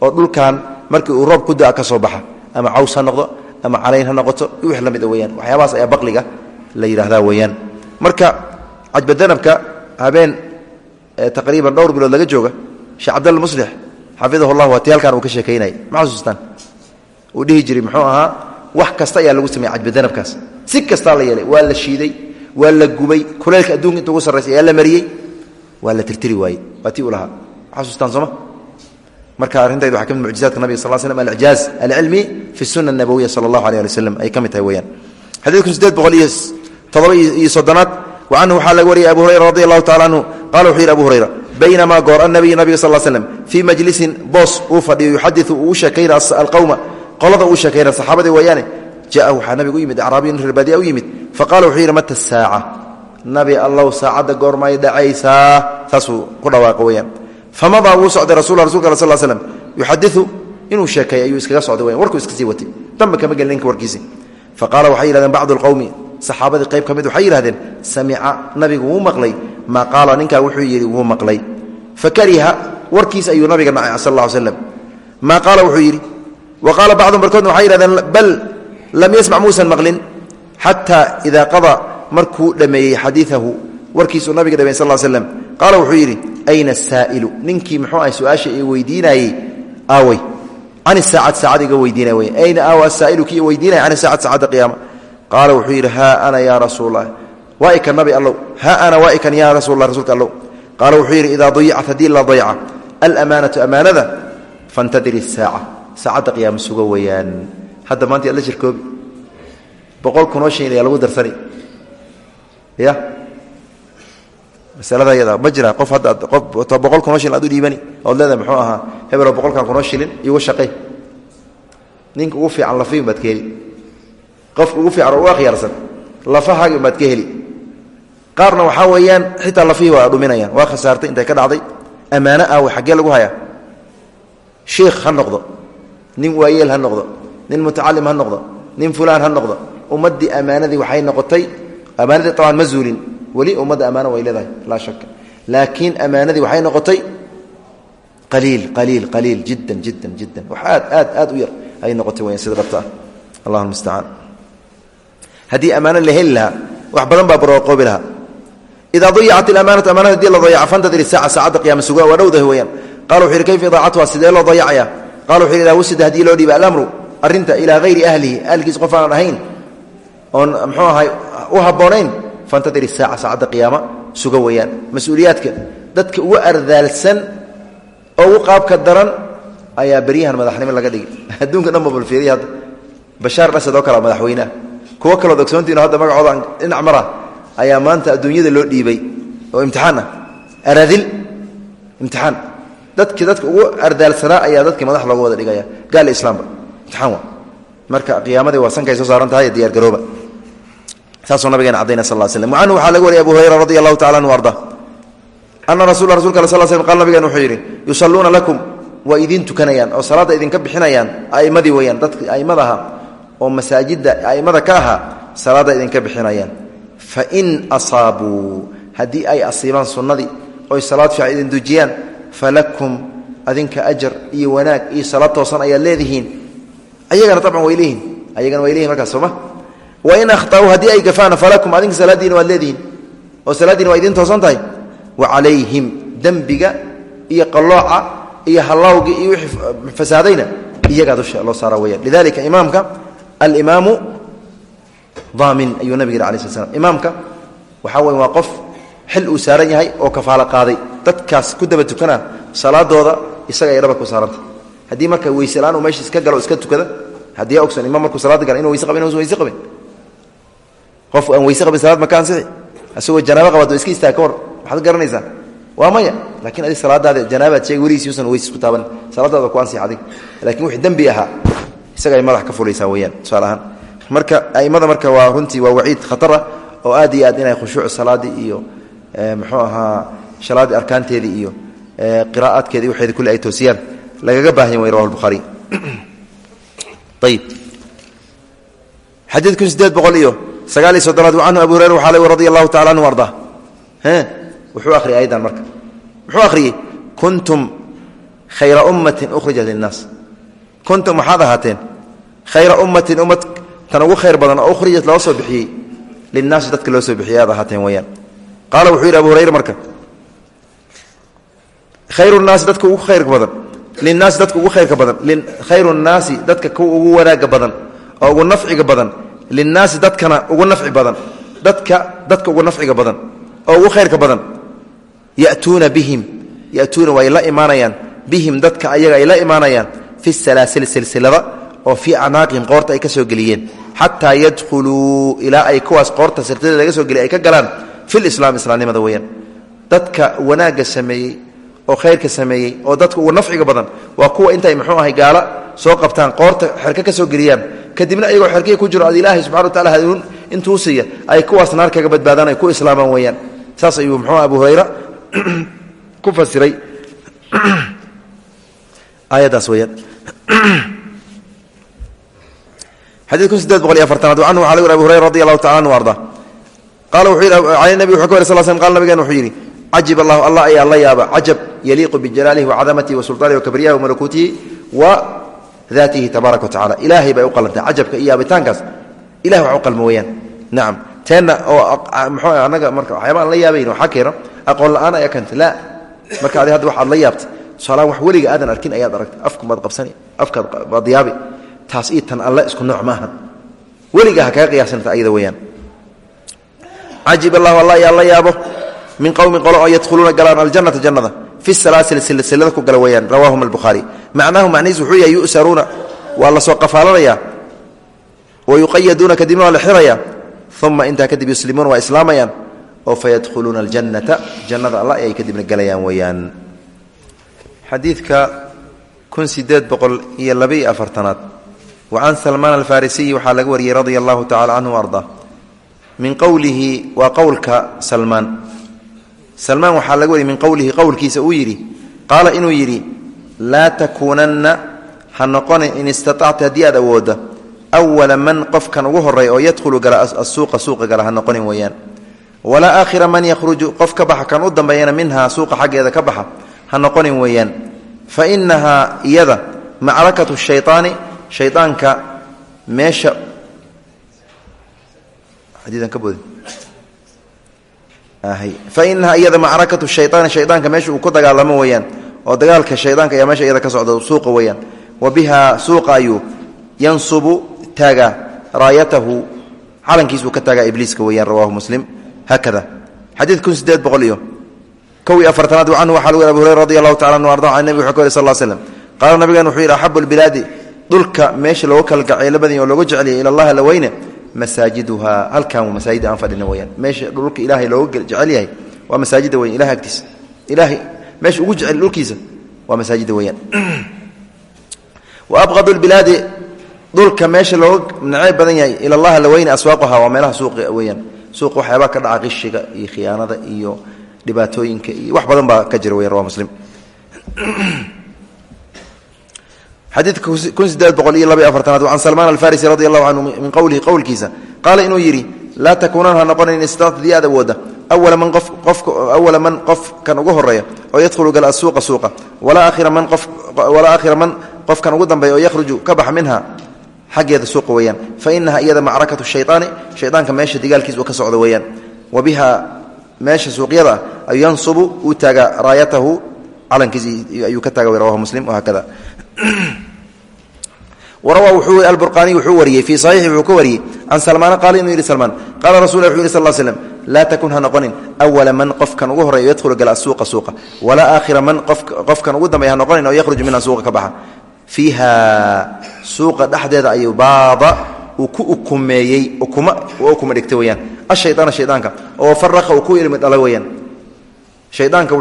oo dhulkan markii uu roob ku da ka soo baxa. Ama caws ha ama calayn noqoto wix la mid weyaan waxyaabahaas ayaa baqliga la yidhahdaa weeyaan. Marka cajbadanabka habeen taqriiban dhowr bilood laga jooga sheekh cabdalla muslix xafidahu llah waa ti halkan uu ka sheekaynayay. Ma xasuustaan uu dhihi jiray muxuu ahaa wax kasta ayaa lagu sameeyey cajbadanabkaas si kastaa la yeelay waa la shiiday waa la gubay kuleylka adduunka inta ugu sarraysa ayaa la mariyey. Waa la tirtiri waayey waa ti u lahaa. Xasuustaan sooma marka arrintaydu waxaa ka mid mucjizaadka nabiga sal slm alcijaaz alcilmi fi suna nabawiya sala allahu aleh ali waslem ay ka mid tahay weyaan xadiidku sideed boqol iyo todoba iyo soddonaad wa canhu waxaa laga wariyay abu hurayra radi allahu tacala canhu qala wuxuu yidhi abu hurayra baynamaa goor annabiy nabiga sal slm fii majlisin boos uu fadhiyo yuxadiu uu u sheekayna alqowma qolada uu sheekayna saxaabadii weeyaane jaa waxaa nabiga u yimid acraabiyu nin reerbaadiya yimid faqala wuxuu yidhi mata nabi allow saacadda goormay dhacaysaa. Saasuu ku dhawaaqa weyaan famadaa socday rasul rasulka al sl slm yuxadiu inuu sheekeey ayuu iskaga socday weyan warkuu iska sii watay. Damba kama gelin ninka warkiisi. Faqaala waxay yihahdeen bacdu alqowmi qayb ka mid waxay yidhahdeen nabigu wuu maqlay maa qaala ninkaa wuxuu yidhi wuu maqlay. Fakariha warkiis ayuu nabiga nacay sal alla slam maa qaala wuxuu yidhi wa qaala bacdum barkoodna waxay yihahdeen bal lam yasmac muusan maqlin xataa idaa qadaa markuu dhammeeyey xadiiahu warkiisuu nabiga dhamey sal slm qaala wuxuu yidhi ayna asaa'ilu ninkii muxuu ah su'aasha i weydiinaayey aawey can saacati saacad iga weydiinay wey ayna aawa asaa'ilu kii weydiinaya can saacati saacadda qiyaama. Qaala wuxuu yidhi haa ana yaa rasuulallah waa ikan nabi allow. Haa ana waa ikan yaa rasuulallah rasuulka allow. Qaala wuxuu yidhi idaa dayicat haddii la dayca alamaanatu amaanada fantadir isaaca saacadda qiyaama suga weeyaan. Hadda maanta alla jirkoobi boqol kunoo shan ayaa lagu darsani ya masalada iyada ma jira. Qof hadda qof boqol kunoo shilin aad u dhiibani ood leedahay muxuu ahaa hebelo boqolkan kunoo shilin igu shaqay ninka ugu fiican lafiin baad ka heli. Qofka ugu fiican oo u akhyaarsan lafahaagi baad ka heli. Qaarna waxaa weeyaan xitaa lafihii waa dhuminayaan. Waa khasaartay intay ka dhacday. Ammaano ah way xaggee lagu hayaa. Shiikh ha noqdo nin waayeel ha noqdo nin mutacalim ha noqdo nin fulaan ha noqdo ummaddii ammaanadii waxay noqotay ammaanadii abaan ma zuulin weli ummadda ammaano way leedahay laa shaka laakiin ammaanadii waxay noqotay qaliil qaliil qaliil jiddan jiddan jiddan. Wax aad aad u yar ayay noqotay weyaan sida dhabta ah allah mustacaan haddii ammaano la heli wax badan baa barooqoobi lahaa. Idaa dayacat ilamaanatu amaanada haddii la dayaca fantadir saaca saacadda qiyaama suga waa dhowdahay weyaan qala wuxu yidhi kayfa idaacatuha sidee loo qala wuxu idaa wasida haddii loo dhiiba alamru arrinta ilaa hayri ahlihi ahlkiis qof aanan ahayn oon mxuu ahay u habboonayn fantadir isaaca saacadda qiyaama suga weeyaan. Mas'uuliyaadka dadka ugu ardaalsan oo ugu qaabka daran ayaa beryahan madaxnimo laga dhigi adduunka dhan babalfiiriya hadda bashaar asad oo kale madaxweyneah kuwo kalood ogsoontiino hadda magacooda dhinac mara ayaa maanta adduunyada loo dhiibay oo imtixaan ah. Aradil imtixaan dadki dadka ugu ardaalsanaa ayaa dadkii madax looga wada dhigaya. Gaala islaamba. Imtixaan wa marka qiyaamadii waa sankay soo saaran tahay diyaargarooba saasuu nabigeena cadayna sal slm canhu waxaa laga wariyay abu hurayra radi allahu tacala anhu arda. Ana rasula rasulka al sl slm nabigeena wuxuu yidhi yusalluuna lakum waa idiin tukanayaan oo salaadda idinka bixinayaan a'immadii weeyaan dadki a'immadaha oo masaajidda a'immada ka ahaa salaadda idinka bixinayaan. Fain asaabuu haddii ay asiibaan sunnadii oy salaad fiican idin dujiyaan falakum adinka ajar iyo wanaag iyo salaad toosan ayaad leedihiin. Ayagana abcan way leeyihiin ayagana way leyihin markaas sooma wain akhطa'uu haddii ay gafaana falakum adinka salaaddiina waad leedihiin. Oo salaaddiina waa idiin toosan tahay. Wa calayhim dembiga iyo qalooca iyo hallawga iyo wixii fasaadayna iyagaa dusha loo saara weyaan lidalika imaamka alimaamu daamin ayuu nabig yidhi alai sl slam imaamka waxaa weya waa qof xil uu saaran yahay oo kafaalo qaaday. Dadkaas ku daba tukana salaadooda isaga ay dhaba ku saaranta. Haddii marka weyselaan uu meesha iska galo iska tukada haddii ogsan imaam markuu salaada gala inu weyse qabin inuusan weyse qabin. Qof aan weyse qabin salaad maka ansixi isagoo janaabo qabaad iska istaag ka hor waxaad garanaysaa waa maya lakiin adig salaadaada janaabaad sheeg weligiis yuusan weys isku taaban. Salaadaada ku ansix adig. Lakiin wixii dembi ahaa isaga ay madax ka fulaysaa weyaan tusaale ahaan. Marka a'immada marka waa runtii waa waciid khatar oo aad iyo aad inay khushuuc salaadii iyo muxuu ahaa salaaddii arkaanteedii iyo qiraa'aadkeedi waxeedi kulli ay toosiyaan. Lagaga baahan way rawahu lbukhaari ayib xadiid kun sideed boqol iyo sagaal iyo soddonaad canhu abu hurayra waxaa le radi allahu tacala anhu ardaa wuxuu akhriyay ayadan marka. Muxuu akhriyey kuntum khayra ummatin ukhrijat linnaas. Kuntum waxaad ahaateen khayra ummatin ummad tan ugu khayr badan oo ukhrijat loo soo bixiyey linnaasi dadka loo soo bixiyey aad ahaateen weyaan qaala wuxuu yidhi abu hurayra marka khayru naasi dadka ugu khayrka badan linnaasi dadka ugu khayrka badan khayru nnaasi dadka kuwa ugu wanaaga badan oo ugu nafciga badan linnaasi dadkana ugu nafci badan dadka dadka ugu nafciga badan oo ugu khayrka badan yatuuna bihim yatuuna way la imaanayaan bihim dadka ayaga ay la imaanayaan fi salaasil silsilada oo fii acnaaqihim qoorta ay ka soo geliyeen xataa yadkhuluu ilaa ay kuwaas qoorta silsilada laga soo geliy ay ka galaan filislaam islaamnimada weyaan dadka wanaagga sameeyey oo khayrka sameeyey oo dadka ugu nafciga badan waa kuwa intay muxuu ahay gaala soo qabtaan qoorta xerka ka soo geliyaan. Kadibna ayagoo xerkii ku jiro ad ilaahay subxana wa taala hanuun intuu siiya ay kuwaas naar kaga badbaadaan ay ku islaamaan weyaan saas ayuu muxuu abu hurayra ku fasiray aayaddaas weyaan xadid kun sideed boqol iyo afartanaad wa canhu waxa lagu yhi abu hurayra radi allahu anhu qaala wuxuu yidhi cajib allahu allah ayaa la yaaba cajab yaliiqu bijalaalihi wacadamatihi wa sulطaanihi wa kabriyahi wa daatihi tabaaraka wa tacala ilaahay bay u qalantay cajabka iyo yaabitaankaas ilahay wax u qalmo weyaan nacam teenna oo mxuu annaga marka waxyaaba aan la yaabayn waxaa keeno aqoon la'aan ayaa keenta laa marka adi hadda waxaad la yaabtay tusaalahaan wax weliga aadan arkin ayaad aragtay afku maad qabsani afkaad baad yaabi taas ii tan alle isku nooc maaha weliga ha kaga qiyaasanata ayada weyaan cajib allah ayaa la yaabo min qowmin qolo oo yadkhuluuna galaan aljanata jannada fi salaasil silsilada ku gala weyaan rawaahum albukhaari macnaahu macnihiis wuxuu yahay yu'saruuna waa la soo qafaalanayaa wa yuqayaduuna kadibna waa la xirayaa uma intaa kadib yuslimuuna waa islaamayaan oo fayadkhuluuna aljannata jannada alla ay kadibna galayaan weeyaan xadiidka kun sideed boqol iyo labaiyo afartanaad wa can salmaan alfarisiyi waxaa laga wariyey radia allahu tacala canhu ardaa min qowlihi waa qowlka salmaan. Salmaan waxaa laga wariyey min qowlihi qowlkiisa uu yidhi qaala inuu yidhi laa takuunanna ha noqonin in istatacta haddii aad awoodda awala man qofkan ugu horreeya oo yadkhulu gala asuuqa suuqa gala ha noqonin weeyaan. Walaa aakhira man yakhruju qof ka baxa kan u dambeeyana minhaa suuqa xaggeeda ka baxa ha noqonin weeyaan. Fa innahaa iyada macrakatu shayطaani shaydaanka meesha xadiidan ka boodi fa inahaa iyada macrakatu shayطaani shaydaanka meesha uu ku dagaalamo weeyaan oo dagaalka shaydaanka ayaa meesha iyada ka socda suuqa weeyaan. Wa bihaa suuqa ayuu yansubu taagaa raayatahu calankiisuu ka taagaa ibliiska weeyaan rawahu muslim. Haakada. Xadiid kun sideed boqol iyo kow iyo afartanaad canhu waxa lagu yhi abu hurayra radi allahu arda can nebi wuxuu ka wari sal slam qaala nabigan wuxuu yidhi axabu lbilaadi dhulka meesha looga kala gaceylo badanya oo looga jeceliyay ila allahi la weyne masaajiduhaa. Halkan masaajida aan fadhina weyaan meesha dhulka ilaahay looga jecel yahay waa masaajida weyan ilahay agtiisa ilaahay meesha ugu jecel dhulkiisa waa masaajida weeyaan wa lbilaadi dhulka meesha looga naceyb badan yahay. Ila weyne aswaaquha waa meelaha suuqa weeyaan suuqa waxyaabaa ka dhaca qishiga iyo khiyaanada iyo dhibaatooyinka iyo wax badan baa ka jira weyan rawa muslim xadiidka kun sideed boqol iyo laba iyo afartanaad can salmaan alfarisi radi allahu canhu min qowlihi qowlkiisa qaala inuu yidhi laa takuunan ha noqonin istaata di aad awooda. Awala man qof qofka awala man qof kan ugu horreeya oo yadkhulu gala asuuqa suuqa. Walaa aakhira man qof walaa aakhira man qofkan ugu dambeeya oo yakhruju ka baxa minha xaggeeda suuqa weeyaan. Fa inaha iyada macrakatu shayطaani shaydaanka meesha digaalkiis uu ka socdo weeyaan. Wa biha meesha suuqyada ah yansubu uu taagaa raayatahu calankiisi ayuu ka taaga rawahu muslim wahaakada alburqaaniy wuxuu wariyey fii saxiixi wuxuu ka wariyey can salmaana qaala inuu yidhi salmaan qaala rasul wuxu yidhi sal l slm laa takun ha noqonin awala man qofkan ugu horreeya yadkhulu gala asuuqa suuqa walaa aakhira man qofkan ugu dambeya ha noqonin oo yakhruju minha suuqa ka baxa. Fiiha suuqa dhexdeeda ayuu baada uu ku ukumeeyey ukuma ukuma dhigtay weyaan ashayaana shaydaanka oo faraqa uu ku ilmi dhalay weyaan shaydaanka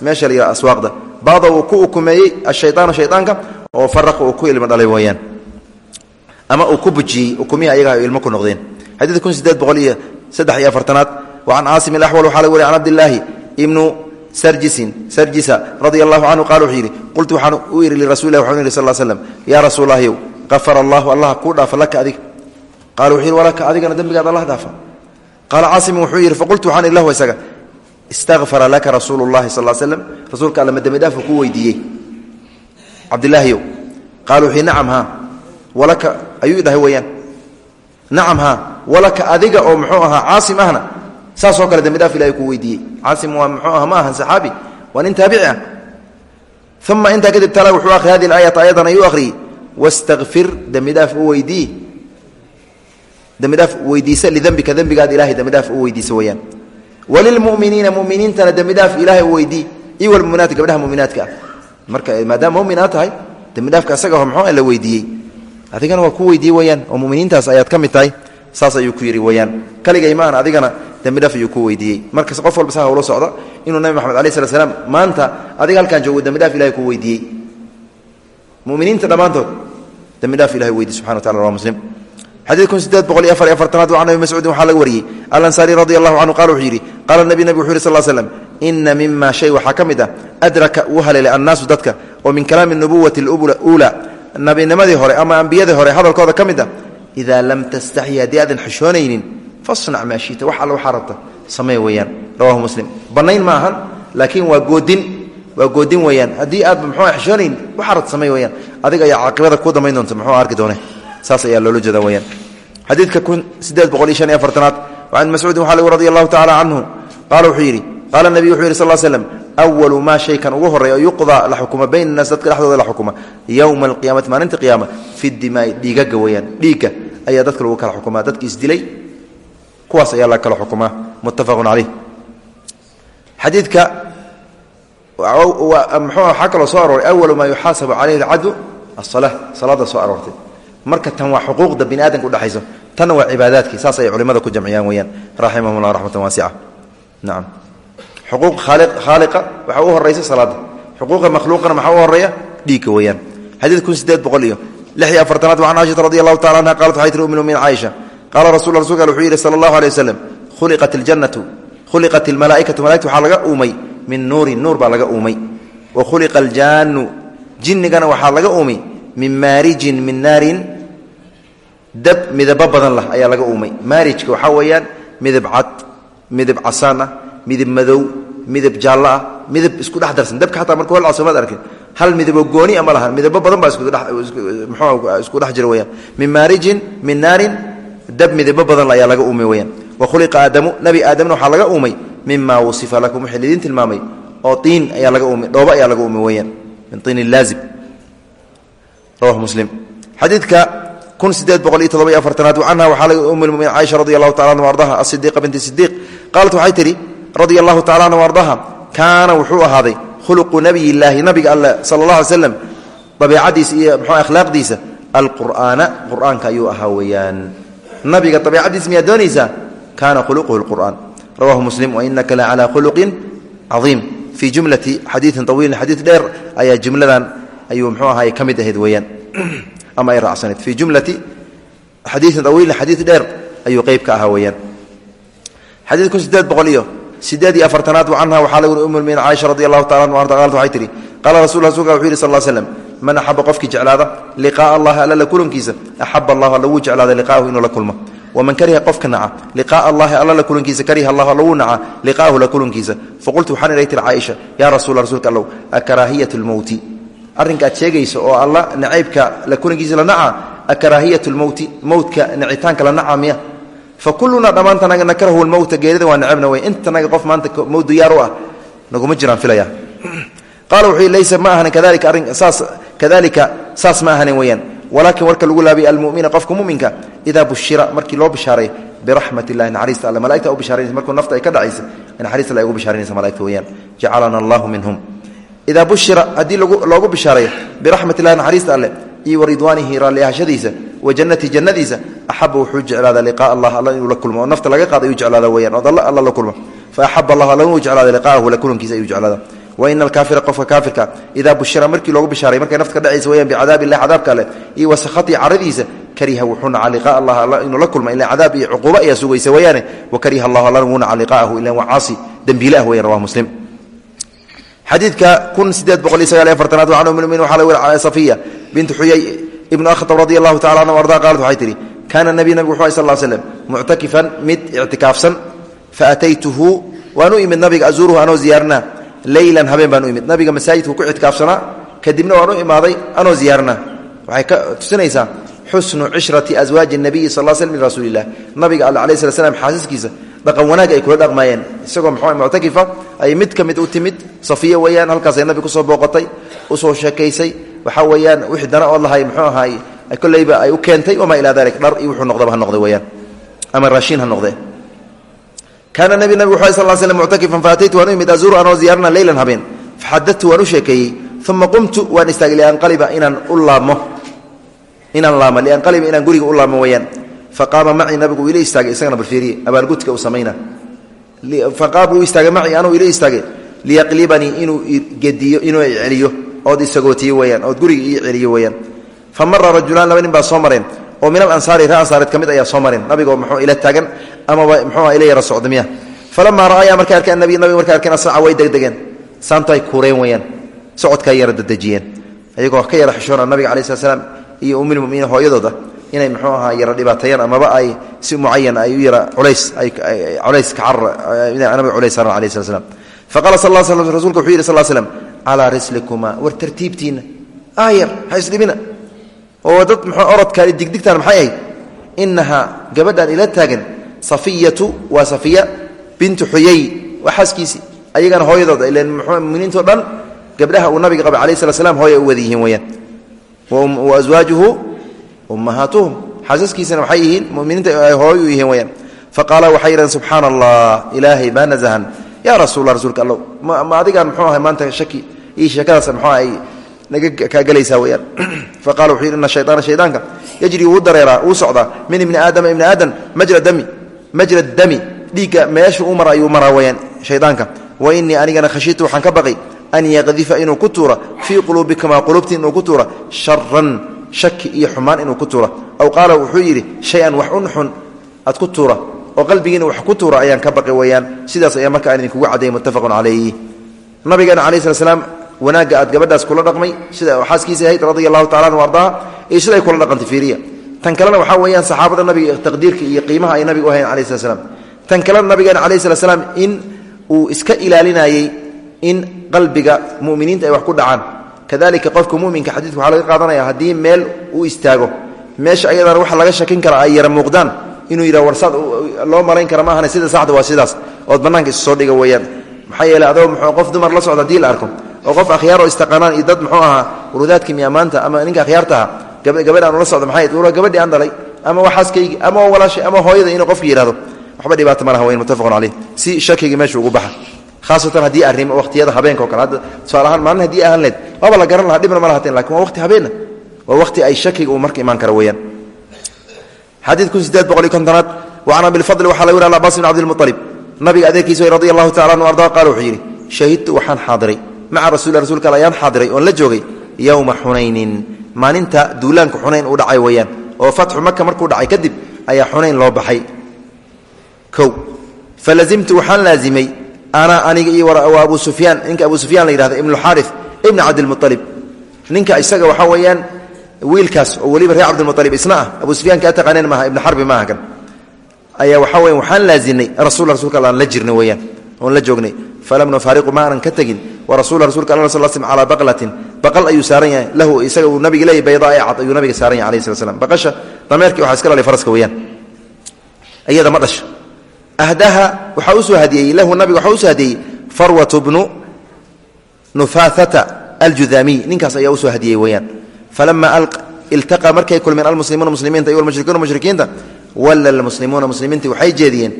meesha la aswaaqda. Baada uu ku ukumeeyey ashayaanu shaydaanka oo faraqa uu ku ilmi dhalay weyaan ama uu ku bujiyey ukumihii ayaga ilmo ku noqdeen. Xadiid kun sideed boqol iyo saddex iyo afartanaad wa can caasim alaxwal waxaa laga wariy can cabdillaahi ibnu sarjisin sarjisa radia allahu canhu qala wuxuu yidhi qultu waxaan u idhi lirasulilah waxaan yidhi sal slam yaa rasuulahyow qafara allahu allah kuu dhaafa laka adiga. Qala wuxuu yidhi walaka adigana dembigaad allah dhaafa. Qaala caasimin wuxuu yidhi faqultu waxaan idhi lahu isaga istaqfara laka rasuulu llahi sal slam rasuulka alla ma dembi dhaafuu kuu weydiiyey cabdilaahiyow qaala wuxuu nacam haa walaka ayuu dhahay weyaan nacam haa walaka adiga oo muxuu ahaa caasim ahna. Saasoo kale dembi dhaaf ilahay kuu weydiiyey. Caasim waa muxuu aha ma ahan saxaabi waa nin taabici ah. Uma intaa kadib tala wuxuu akhri hadi aayata ayadan ayuu akhriyey wastakfir dembi dhaaf u weydii dembi dhaaf weydiisa lidembika dembigaad ilahay dembi dhaaf u weydiisa weyaan walilmuminiina muminiintana dembi dhaaf ilaahay u weydii iyo walmuminaati gabdhaha muminaadka ah marka maadaama mumin aad tahay dembi dhaafka isaga muxuu la weydiiyey adigana waa ku weydiiye weyaan oo muminiintaas ayaad ka mid tahay saas ayuu ku yidhi weyaan kaligay maahan adigana dembidhaf ayuu ku weydiiyey markas qof walba saa ula socda inuu nabi maxamed alai slat slam maanta adiga halkaan joogo dembidhaaf ilahay ku weydiiyey muminiinta dhammaantood dembidhaaf ilahay weydiy subxana wa tacala rawa muslim xadiid kun sideed boqol iyo afar iyo afartanaad waxaa laga wariyey. Alansaari radi allahu canhu qala wuxuu yidhi qaala nabi nabig wuxu yhi sal slam ina mima shay waxaa ka mid ah adraka uu haleelay annaasu dadka oo min kalaami nubuwati uula nabinimadii hore ama ambiyadii hore hadalkooda ka mid a idaa lam tastaxyi haddii aadan xishoonaynin fasnac maa wax alla waxaa rabta samee weyaan rawahu muslim. Bannayn ma ahan laakiin waa goodin waa goodin weyaan haddii aadba muxuu xishoonayn waxaa rabta samee weyaan adiga ayaa caaqibada ku dambayn doonta muxuu arki doone saas ayaa loola jeeda weyaan xadiidka kun sideed boqol iyo shan iyo afartanaad can mascuudin waxa lg radi allahu tacala canhu qaala wuxuu yidhi qaala nebiyu wuxuu yidhi sal l slam awalu maa shaykan ugu horreeya oo yuqdaa la xukuma bayna naas dadka dhexdooda la xukuma yowma alqiyaamati maalinta qiyaama fi dimaai dhiigaga weyaan dhiigga ayaa dadka lagu kala xukumaa dadki isdilay kuwaas ayaa la kala xukumaa muttafaqun caleyh xadiidka mxuu waxaa kaloo soo arooray awalu maa yuxaasabu caleyhi alcadlu asala salaada soo aroortay marka tan waa xuquuqda bini aadamka udhexayso tanna waa cibaadaadkii saas ay culimada ku jamciyaan weyaan raximahum llah raxmatan waasica nacam xuquuq khaaliqa waxaa u horaysa salaada xuquuqa makhluuqana maxaa u horreeya dhiigga weyaan xadiid kun sideed boqol iyo lix iyo afartanaad can caaishata radi allahu tacala anha qalat waxay tiri ummi mumin caaisha qaala rasul rasulka wuxuu yidhi sala allahu alay waslem khuliqat iljannatu khuliqat almalaa'ikatu malaigta waxaa laga uumay. Min nuurin nuur baa laga uumay. Wa khuliqa aljaanu jinnigana waxaa laga uumay. Min maarijin min naarin dab midabo badan lah ayaa laga uumay. Maarijka waxaa weeyaan midab cad midab casaan ah midab madow midab jaallo ah midab isku dhex darsan. Dabka xataa marka holca soomaad arkin hal midabo gooni ama lahan midabo badan baa isku dhex jira weyaan min maarijin min naarin dab midabo badan ayaa laga uumay weyaan wa aadamu nabi aadamna waxaa laga uumay mima wasifa lakum wixii lidiin tilmaamay oo iin ayaa laga uumay dhoobo ayaa laga uumay weyaan min iin laazim rawahu muslim. Xadiidka kun sideed boqol iyo todoba iyo afartanaad canha waxaa laga um lmuminiin caaisha radi allahu tacala anha ardaha asidiqa binti sidiiq qaalat waxay tidhi radia allahu tacala anhu ardaha kaana wuxuu ahaaday khuluqu nabiyillaahi nabiga alle sala allah alay slam dabiicadiisa iyo mxuu akhlaaqdiisa alqur'aana. Qur'aanka ayuu ahaa weeyaan. Nabiga dabiicadiisa miyaad doonaysaa kaana khuluquhu lqur'aan rawahu muslim wainaka la calaa khuluqin caiim fii jumlati xadiidin awiilin xadiid dheer ayaa jumladan ayuu mxuu ahaay ka mid ahayd weeyaan ama ay raacsanayd fii jumlati xadiidin awiilin xadiid dheer ayuu qeyb ka ahaa weeyaan. Xadiid kun sideed boqol iyo sideed iyo afartanaad canha waxaa lagu um lmuminiin caaisha radi allahu tacala anhu arda waxay tihi qaala rasul rasulka wuxuu yihi sal man axaba qofkii jeclaada liqaa'a allahi alla la kulankiisa axaba allahu alla wuu liqaahu inuu la kulmo. Waman kariha qofka naca liqaa'a allahi alla la kulankiisa kariha allahu alla wuu liqaahu la kulankiisa faqultu waxaan idhay tir caaisha yaa rasuula rasuulka arrinkaad sheegayso oo alla nacaybka la kulankiisa la naca akaraahiyat lmowti mowtka nicitaanka la naca miya. Fa kullunaa dhammaantanaga nakrahu lmowta geerida waa necebna wey intanaga qof maanta mowt diyaar ah naguma jiraan filaya. Qaala wuxuu laysa ma ahanin kadalika arrin saas kadalika saas ma ahanin weeyaan. Walaakin warka lagu laabay almumina qofka muminka idaa bushira markii loo bishaaray biraxmat illahi naxariista alle malaigta u bisharanaysa markuu nafta ay ka dhacaysa naxariista alle ay ugu bisharanaysa malaigta weeyaan. Jacalana allahu minhum idaa bushira haddii loogu bishaareeyo biraxmat illahi naxariista alle iyo waridwaanihi raalliahashadiisa wa jannati jannadiisa axaba wuxuu jeclaada liqaa allah alla inuu la kulmo oo nafta laga qaada ayuu jeclaada weyaan ood alla la kulmo fa axaba allah alla inuu jeclaada liqaahu la kulankiisa ayuu jeclaada waina alkaafira qofka kaafirka idaa bushira markii loogu bishaaray markay nafta ka dhacaysa weyaan bicadaab illahi cadaabka alle iyo wasakhati caradiisa kariha wuxuu naca liqaa allah alla inuu la kulma ila cadaab iyo cuquubo ayaa sugaysa weyaane wa kariha allahu alla xadiidka kun sideed boqol iyo sagaal iyo afartanaad can um lmuminin waxaa la weri safiya bintu xuyay ibnu akhtab radi allahu tacala anhu arda qaalat waxay tihi kaana nabiy nabig wuxuu sal l slem muctakifan mid ictikaafsan faataytuhu waan u imid nabiga azuuruhu anoo ziyaarna leylan habeen baan u imid. Nabiga masaajidku ku ictikaafsanaa kadibna waan u imaaday anoo ziyaarna waxay ka tusinaysaa xusnu cishrati aswaaji nabiyi sal sl min rasuuli nabiga alle alai slat slam xaasiskiisa dhaqan wanaag ay kula dhaqmaayeen. Isagoo mxu muctakifa ay mid ka mid u timid safiya weeyaan halkaasay nabi ku soo booqatay u soo sheekaysay. Waxaa weeyaan wixii dana oo lahay mxuu ahaay kolleyba ay u keentay wamaa ilaa dalik dhar iyo wuxuu noqdaba ha noqde weyaan ama raashiin ha noqde. Kaana nebi nabig wuxu sal l slm muctakifan faataytu waan u imid azuuru anoo ziyaarana leylan habeen. Faxadadtu waan u sheekeeyey uma qumtu waan istaagay lianqaliba inaan u laabmo inaan laamo lianqaliba inaan guriga u laabmo weyaan faqaama macii nabigu ila istaagay isagana balfiiriye abaalgudka uu samayna. Faqaama uu istaagay macii anuu ila istaagay. Liyaqlibanii inuu gediyo inuu celiyo ood isagootiyo weyaan ood guriga ii celiyo weyaan fa mara rajulaan laba nin baa soo mareen. Oo min alansaari ree ansaareed ka mid ayaa soo mareen. Nabigoo ila taagan amaba muxuua ila yara socda miya falamaa ra'ayaa markay arkeen nabiy nabiga markay arkeen asraca way degdegeen. Saantaay kuureen weyaan socodkaa yara dadejiyeen ayagoo ka yara xishoona nabiga calayi slat iyo ummilmuminiin hooyadooda inay mxuu ahaa yara dhibaateeyaan amaba ay si mucayan ay u yara culays culays ka carnabiga culays saaran alayh slat slam faqala sal sl rsulka wuxuu yidhi sal slm calaa rislikuma war tartiibtiinna aayar ha isdhibina. Oo dad mxuu orodkaan digdigtaan maxay ahayd? Inahaa gabadhaan ila taagan safiyatu waa safiya bintu xuyay waa xaaskiisii ayagana hooyadooda ilan muminiintao dhan gabdhaha uu nabiga qabay alayh slat slam hooya u wada weyaan wa aswaajuhu ummahaatuhum dhiigga meeshu u mara ayuu maraa weyaan shaydaanka wa inii anigana khashiitu waxaan ka baqay an yaqdifa inuu ku tuura fii quluubikuma quluubtiin inuu ku tuura sharan shaki iyo xumaan inuu ku tuura. Aw qaala wuxuu yidhi shay-an wax unxun aad ku tuura. Oo qalbigiina wax ku tuura ayaan ka baqi weyaan sidaas ayaa marka aan idinkugu cadday muttafaqun calayh nabigeena calayi slat slam wanaagga aad gabadhaas kula dhaqmay sida xaaskiisa ahayd radia allahu tacala anu ardaha iyo siday kula dhaqantay fiiriya. Tan kalena waxaa weeyaan saxaabada nabiga taqdiirka iyo qiimaha ay nabiga u in qalbiga muminiinta ay wax ku dhacaan. Kadalika qofka muminka xadiidka waxaa laga qaadanaya haddii meel uu istaago meesha ayadana waxa laga shakin kara ay yara muuqdaan inuu yidhah warsaad loo malayn kara maahane sida saxda waa sidaas. Ood bannaanka isu soo dhiga weeyaan. Maxaa yeele adoo mxuu qof dumar la socda haddii la arko oo qof akhyaaroo istaqaanaan iyo dad muxuu ahaa warudaadkii miyaamaanta ama ninka akhyaarta aha gabadhaan ula socda maxay wala gabadhii aan dhalay ama waxaaskaygi ama walaashay ama hooyada inuu qofka yidhahdo waxba dhibaato ma laha weyn muttafaqun caleyh si shakigii meesha ugu baxa haasatan haddii arrimo waqhtiyada habeenka o kale hadda tusaale ahaan maalin haddii ahaan leed waaba la garan lahaa dhibna ma lahateen laakiin waa waqti habeenna waa waqti ay shakiga uu marka imaan kara weeyaan xadiid kun sideed boqol iyo kontonaad wacan abilfadli waxaa laga wari al abbas bin cabdilmualib nabiga adeerkiisa radi allahu tacala anu arda qaala wuxuu yidhi shahidtu waxaan xaadiray maca rasuuli rsulka al ayaan xaadiray oon la joogay yowma xunaynin maalinta duulaanka xunayn uu dhacay weeyaan oo fatxu maka markuu dhacay kadib ayaa xunayn loo baxay o falazimtu waxaan laazimay ana aniga iyo abu sufyaan ninka abu sufyaan la yihahdo ibnu xaari ibna cabdilmualib ninka isaga waxaa weeyaan wiilkaas oo weliba reer cabdilmualib isna ah. Abu sufyaan kaa taqaaneen maaha ibna xarbi maaha kan. Ayaa waxaa weya waxaan laazinay rasul rasulka alla aan la jirnay weyaan oon la joognay. Falam nufaariqu ma aanan ka tegin. Warasula rasulka alla sal sl calaa baqlatin. Baqal ayuu saaran yahay. Lahu isaga uu nabiga leeyay baydaa ee cad ayuu nabiga saaran yahay alayh slat slam baqasha dameerkii waxaa iska lalay faraska weyaan iyada ma dhasho ahdaha waxaa u soo hadiyey lahu nabiga waxaa u soo hadiyey farwatu bnu nufaathata aljudaamiy ninkaas ayaa u soo hadiyey weyaan falama iltaqa markay kulmeen almuslimuuna muslimiinta iyo almushrikuuna mushrikiinta walla almuslimuuna muslimiintii waxay jeediyeen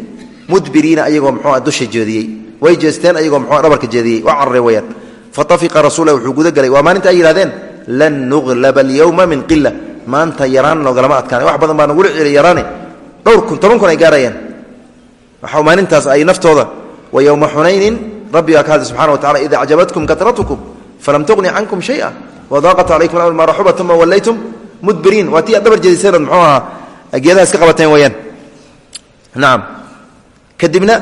mudbiriina ayagoo mxua dusha jeediyey way jeesteen ayagoo mxua dhabarka jeediyey waa carare weyaan fatafiqa rasuula wuxuu gudagelay waa maalinta ay yidhahdeen lan nuglaba alyowma min qila maanta yaraan nogalama adkaan wax badan baa nagula celiy yaraane dhowr kun maalintaas ay naftooda wa yowma xunaynin rabbigaa ka hadlay subxana wa tacala ida acjabatkum katratukum falam tuqni cankum shaya wadaaqat calaykum alamr maa raxubat wallaytum mudbiriin. Waa tii aad dhabar jeediseen muxuu ahaa geedaha iska qabateen weyaan nacam kadibna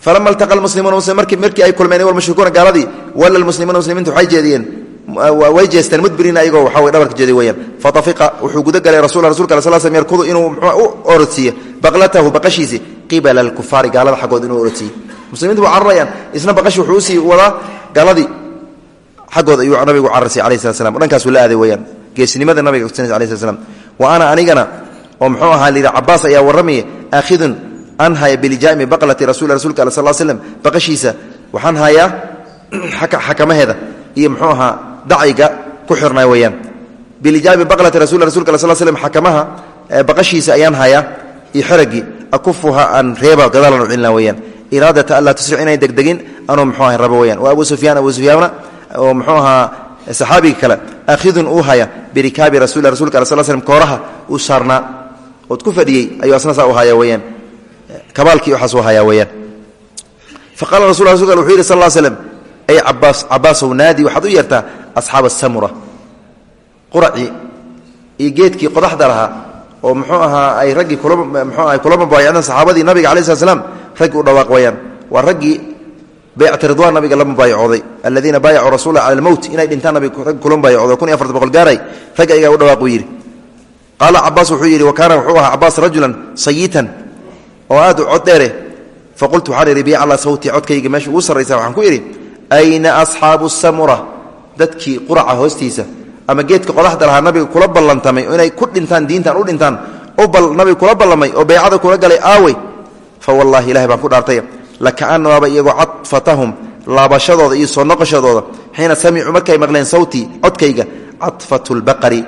falama altaqa almuslimuuna muslim markii markii ay kulmeen walmushrikuuna gaaladii walla almuslimuuna muslimiintu waxay jeediyeen way jeesteen mudbiriina ayagoo way dhabarka jeeday weyaan fatafiqa wuxuu guda galay rasul rasulka sl slm yarkudu inuu u orodsiiye baqlatahu baqashiisi qibala alkufaari gaalada xaggood inuu orodsiiye muslimiintu waa cararayaan isna baqashi wuxuu u sii wadaa gaaladii xaggood ayuu nabigu cararsiy alayh slat slam dhankaasuu la aaday weyaan geesnimada nabiga alay slat slam wa ana anigana oo muxuu ahaa layidhi cabaas ayaa warramaya aakhidun an haya bilijaami baqlati rasul rasulka al sal slm baqashiisa. Waxaan hayaa xakamaheeda. Iyo muxuu ahaa dacayga ku xirnaa weyaan bilijaami baqlati rasul rasulka al sl slm xakamaha baqashiisa ayaan hayaa iyo xeragii akufuha aan reeba gadaalan u celina weyaan iraadata anlaa tusric inayn degdegin anuu muxuu aha rabo weyaan wa abu sufyaan abu sufyaana oo muxuu ahaa saxaabiga kale aakhidun uu haya birikaabi rasul rasulka al sl slm kooraha uu saarnaa. Ood ku fadhiyey ayuu asna saa u haya weyaan kabaalkii waxaas u hayaa weyaan faqala rasul rasulka wuxuu yidhi sal slm ay cabaas cabaasow naadi waxaad u yeertaa asxaaba asamura quracii iyo geedkii qodaxda lahaa oo muxuu ahaa ay raggii mxuu aha kula mubaayacdeen saxaabadii nabiga alai slat slam raggii u dhawaaq wayaan. Waa raggii baycati ridwan nabiga la mubaayacooday. Aladiina baayacuu rasuula cala almowt inay dhintaan nabiga raggi kula mubaayacooday kun iyo afarta boqol gaaray ragga ayagaa u dhawaaq uu yidhi. Qaala cabaas wuxuu yidhi wa kaana wuxuu ahaa cabaas rajulan sayitan oo aad u cod dheere. Faqultu waxaan idhi ayna asxaabu samura dadkii quraca hoostiisa ama geedka qodaxda lahaa nabiga kula ballantamay inay ku dhintaan diintan u dhintaan nabiga kula ballamay oo baycada kula galay aawey fa wallahi ilahay baan ku dhaartay lakaanaaba iyagoo cadfatahum laabashadooda iyo soo noqoshadooda xiina samicuu markay maqleen sawtii codkayga cadfatu lbaqari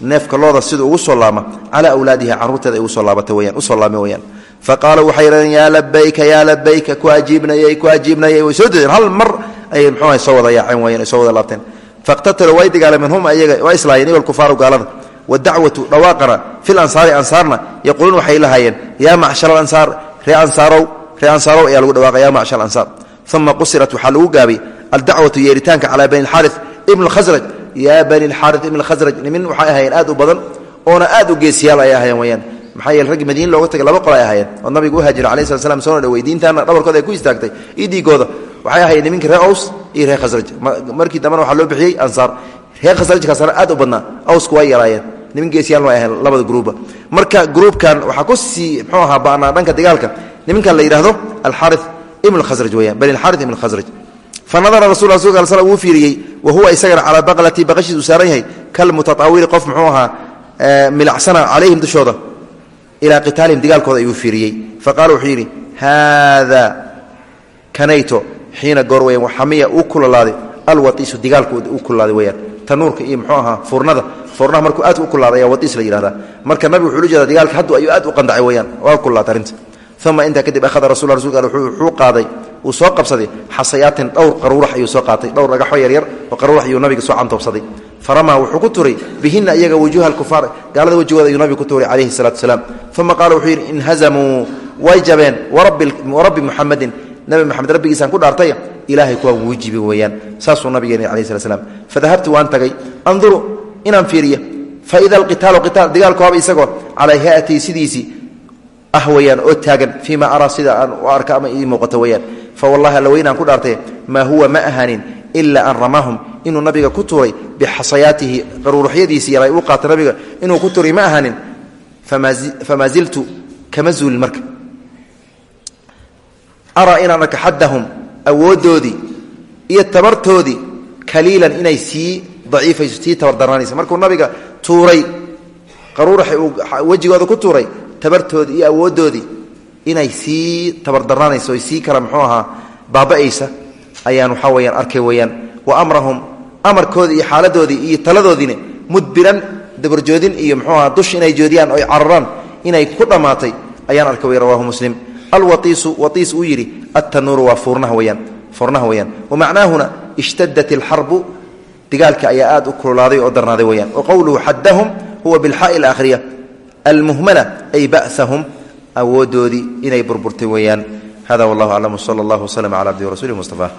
neefka looda siduu ugu soo laama calaa awlaadiha carruurteeda ay ugu soo laabata weyaan u soo laame weyaan faqaaluu waxay yidhahdeen yaa labayka yaa labayka ku ajiibnayey ku ajiibnayey way soo dedeen hal mar ayay mxuuha soo wada yaaceen weyaan ay soo wada laabteen faqtataluu way dagaalameen hum ayaga waa islaayeen iwa alkufaaru gaalada wadacwatu dhawaaqana fil ansaari ansaarna yaquuluun waxay lahaayeen yaa macshar alansaar ree ansaarow ree ansaarow ayaa lagu dhawaqa ya macshar alansaar uma qusirat waxaa lagu gaabay aldacwatu yeeritaanka calaa bani alxaari ibn alkhasraj yaa bani alxaari ibn alkhasraj nimin waxay ahaayeen aad u maxaa yeele raggii madiine looga tagay laba qol ay ahaayeen oo nabigu u haajira alayh slat slam soona dhawey diintaana dhabarkooda ay ku istaagtay dhiigooda waxay ahaayeen niminka reer aws iyo reer khasraj markii dambena waxaa loo bixiyey ansaar. Reer khasrajkaasna aad u badnaa awsku way yaraayeen. Nimin geesiyaalna way ahayn labada gruuba marka gruubkan waxaa ku sii mxuu ahaa ba'naa dhanka dagaalka niminkan la yidhaahdo alxari ibn khasraj weyaan bani alxari ibn khasraj fa nadara rasul slam wuu fiiriyey wa huwa isagana calaa baqlati baqashiis uu saaran yahay kalmutataawili qof muxuu ahaa milacsana calayhim ilaa qitaalihim dagaalkooda ayuu fiiriyey. Faqala wuxuu yidhi haada kanayto xiina goor weyan waxamiya uu kulalaaday alwaiisu digaalku u kululaaday weyaan tanuurka iyo mxuu ahaa furnada furnaha markuu aad u kululaaday ayaa waiis la yihahdaa marka nabigu wuxuu la jeeda dagaalka haddu ayuu aad u qandacay weyaan waa kululaatay arrinta. Uma intaa kadib ahada rasul rasulka wuxuu qaaday uu soo qabsaday xasayaatin dhowr qaruurax ayuu soo qaatay dhowr dhagaxo yaryar oo qaruurax faramaa wuxuu ku turay bihina iyaga wujuuha alkufaar gaalada wejigooda ayuu ku turay calayhi salatu wasalaam. Uma qaala wuxuu yidhi inhazamuu way jabeen warabbi muxamadin nabi maxamed rabbigiisaan ku dhaartay ilaahay kuwaan wuu jibi weeyaan. Saasuu nabigeena alayh slat slam fadahabtu waan tagay. Anduru inaan fiiriyo. Faida alqitaalu qitaal dagaalkooba isagoo calaa hayatii sidiisii ah oo taagan fii ma sida aan u arka ama ii muuqato weyaan fa wallahi alla weynaan ku dhaartay maa huwa ma ahaanin ilaa an ramaahum inuu nabiga ku tuuray bixasayaatihi qaruuruxyadiisii yaray u qaata nabiga inuu ku tuuray ma ahaanin famaa ziltu kama zuulin marka. Araa inaan arka xaddahum awooddoodii iyo tabartoodii kaliilan inay sii daciifay sii tabardarnaanaysa markuu nabiga tuuray qaruuraxi uu wejigooda ku tuuray tabartoodii iyo awooddoodii inay sii tabardarnaanayso oy sii kala muxuu ahaa baaba'aysa ayaan waxaa weyaan arkay weyaan wa amrahum amarkoodii iyo xaaladoodii iyo taladoodiina mudbiran dabarjoodin iyo muxuu aha dush inay joodiyaan oy cararaan inay ku dhammaatay ayaan arkay wey rawahu muslim. Alwaiisu waiis uu yidhi attanuuru waa fuurnaha weyaan fuurnaha weyaan wamacnaahuna ishtadat ilxarbu dagaalka ayaa aad u kululaaday oo darnaaday weyaan wa qowluhu xaddahum huwa bilxaa'i alakhriya almuhmala ay ba'sahum awoodoodii inay burburtay weeyaan. Hada wallahu aclam wsala allah wslm cala abdihi warasuli mustafa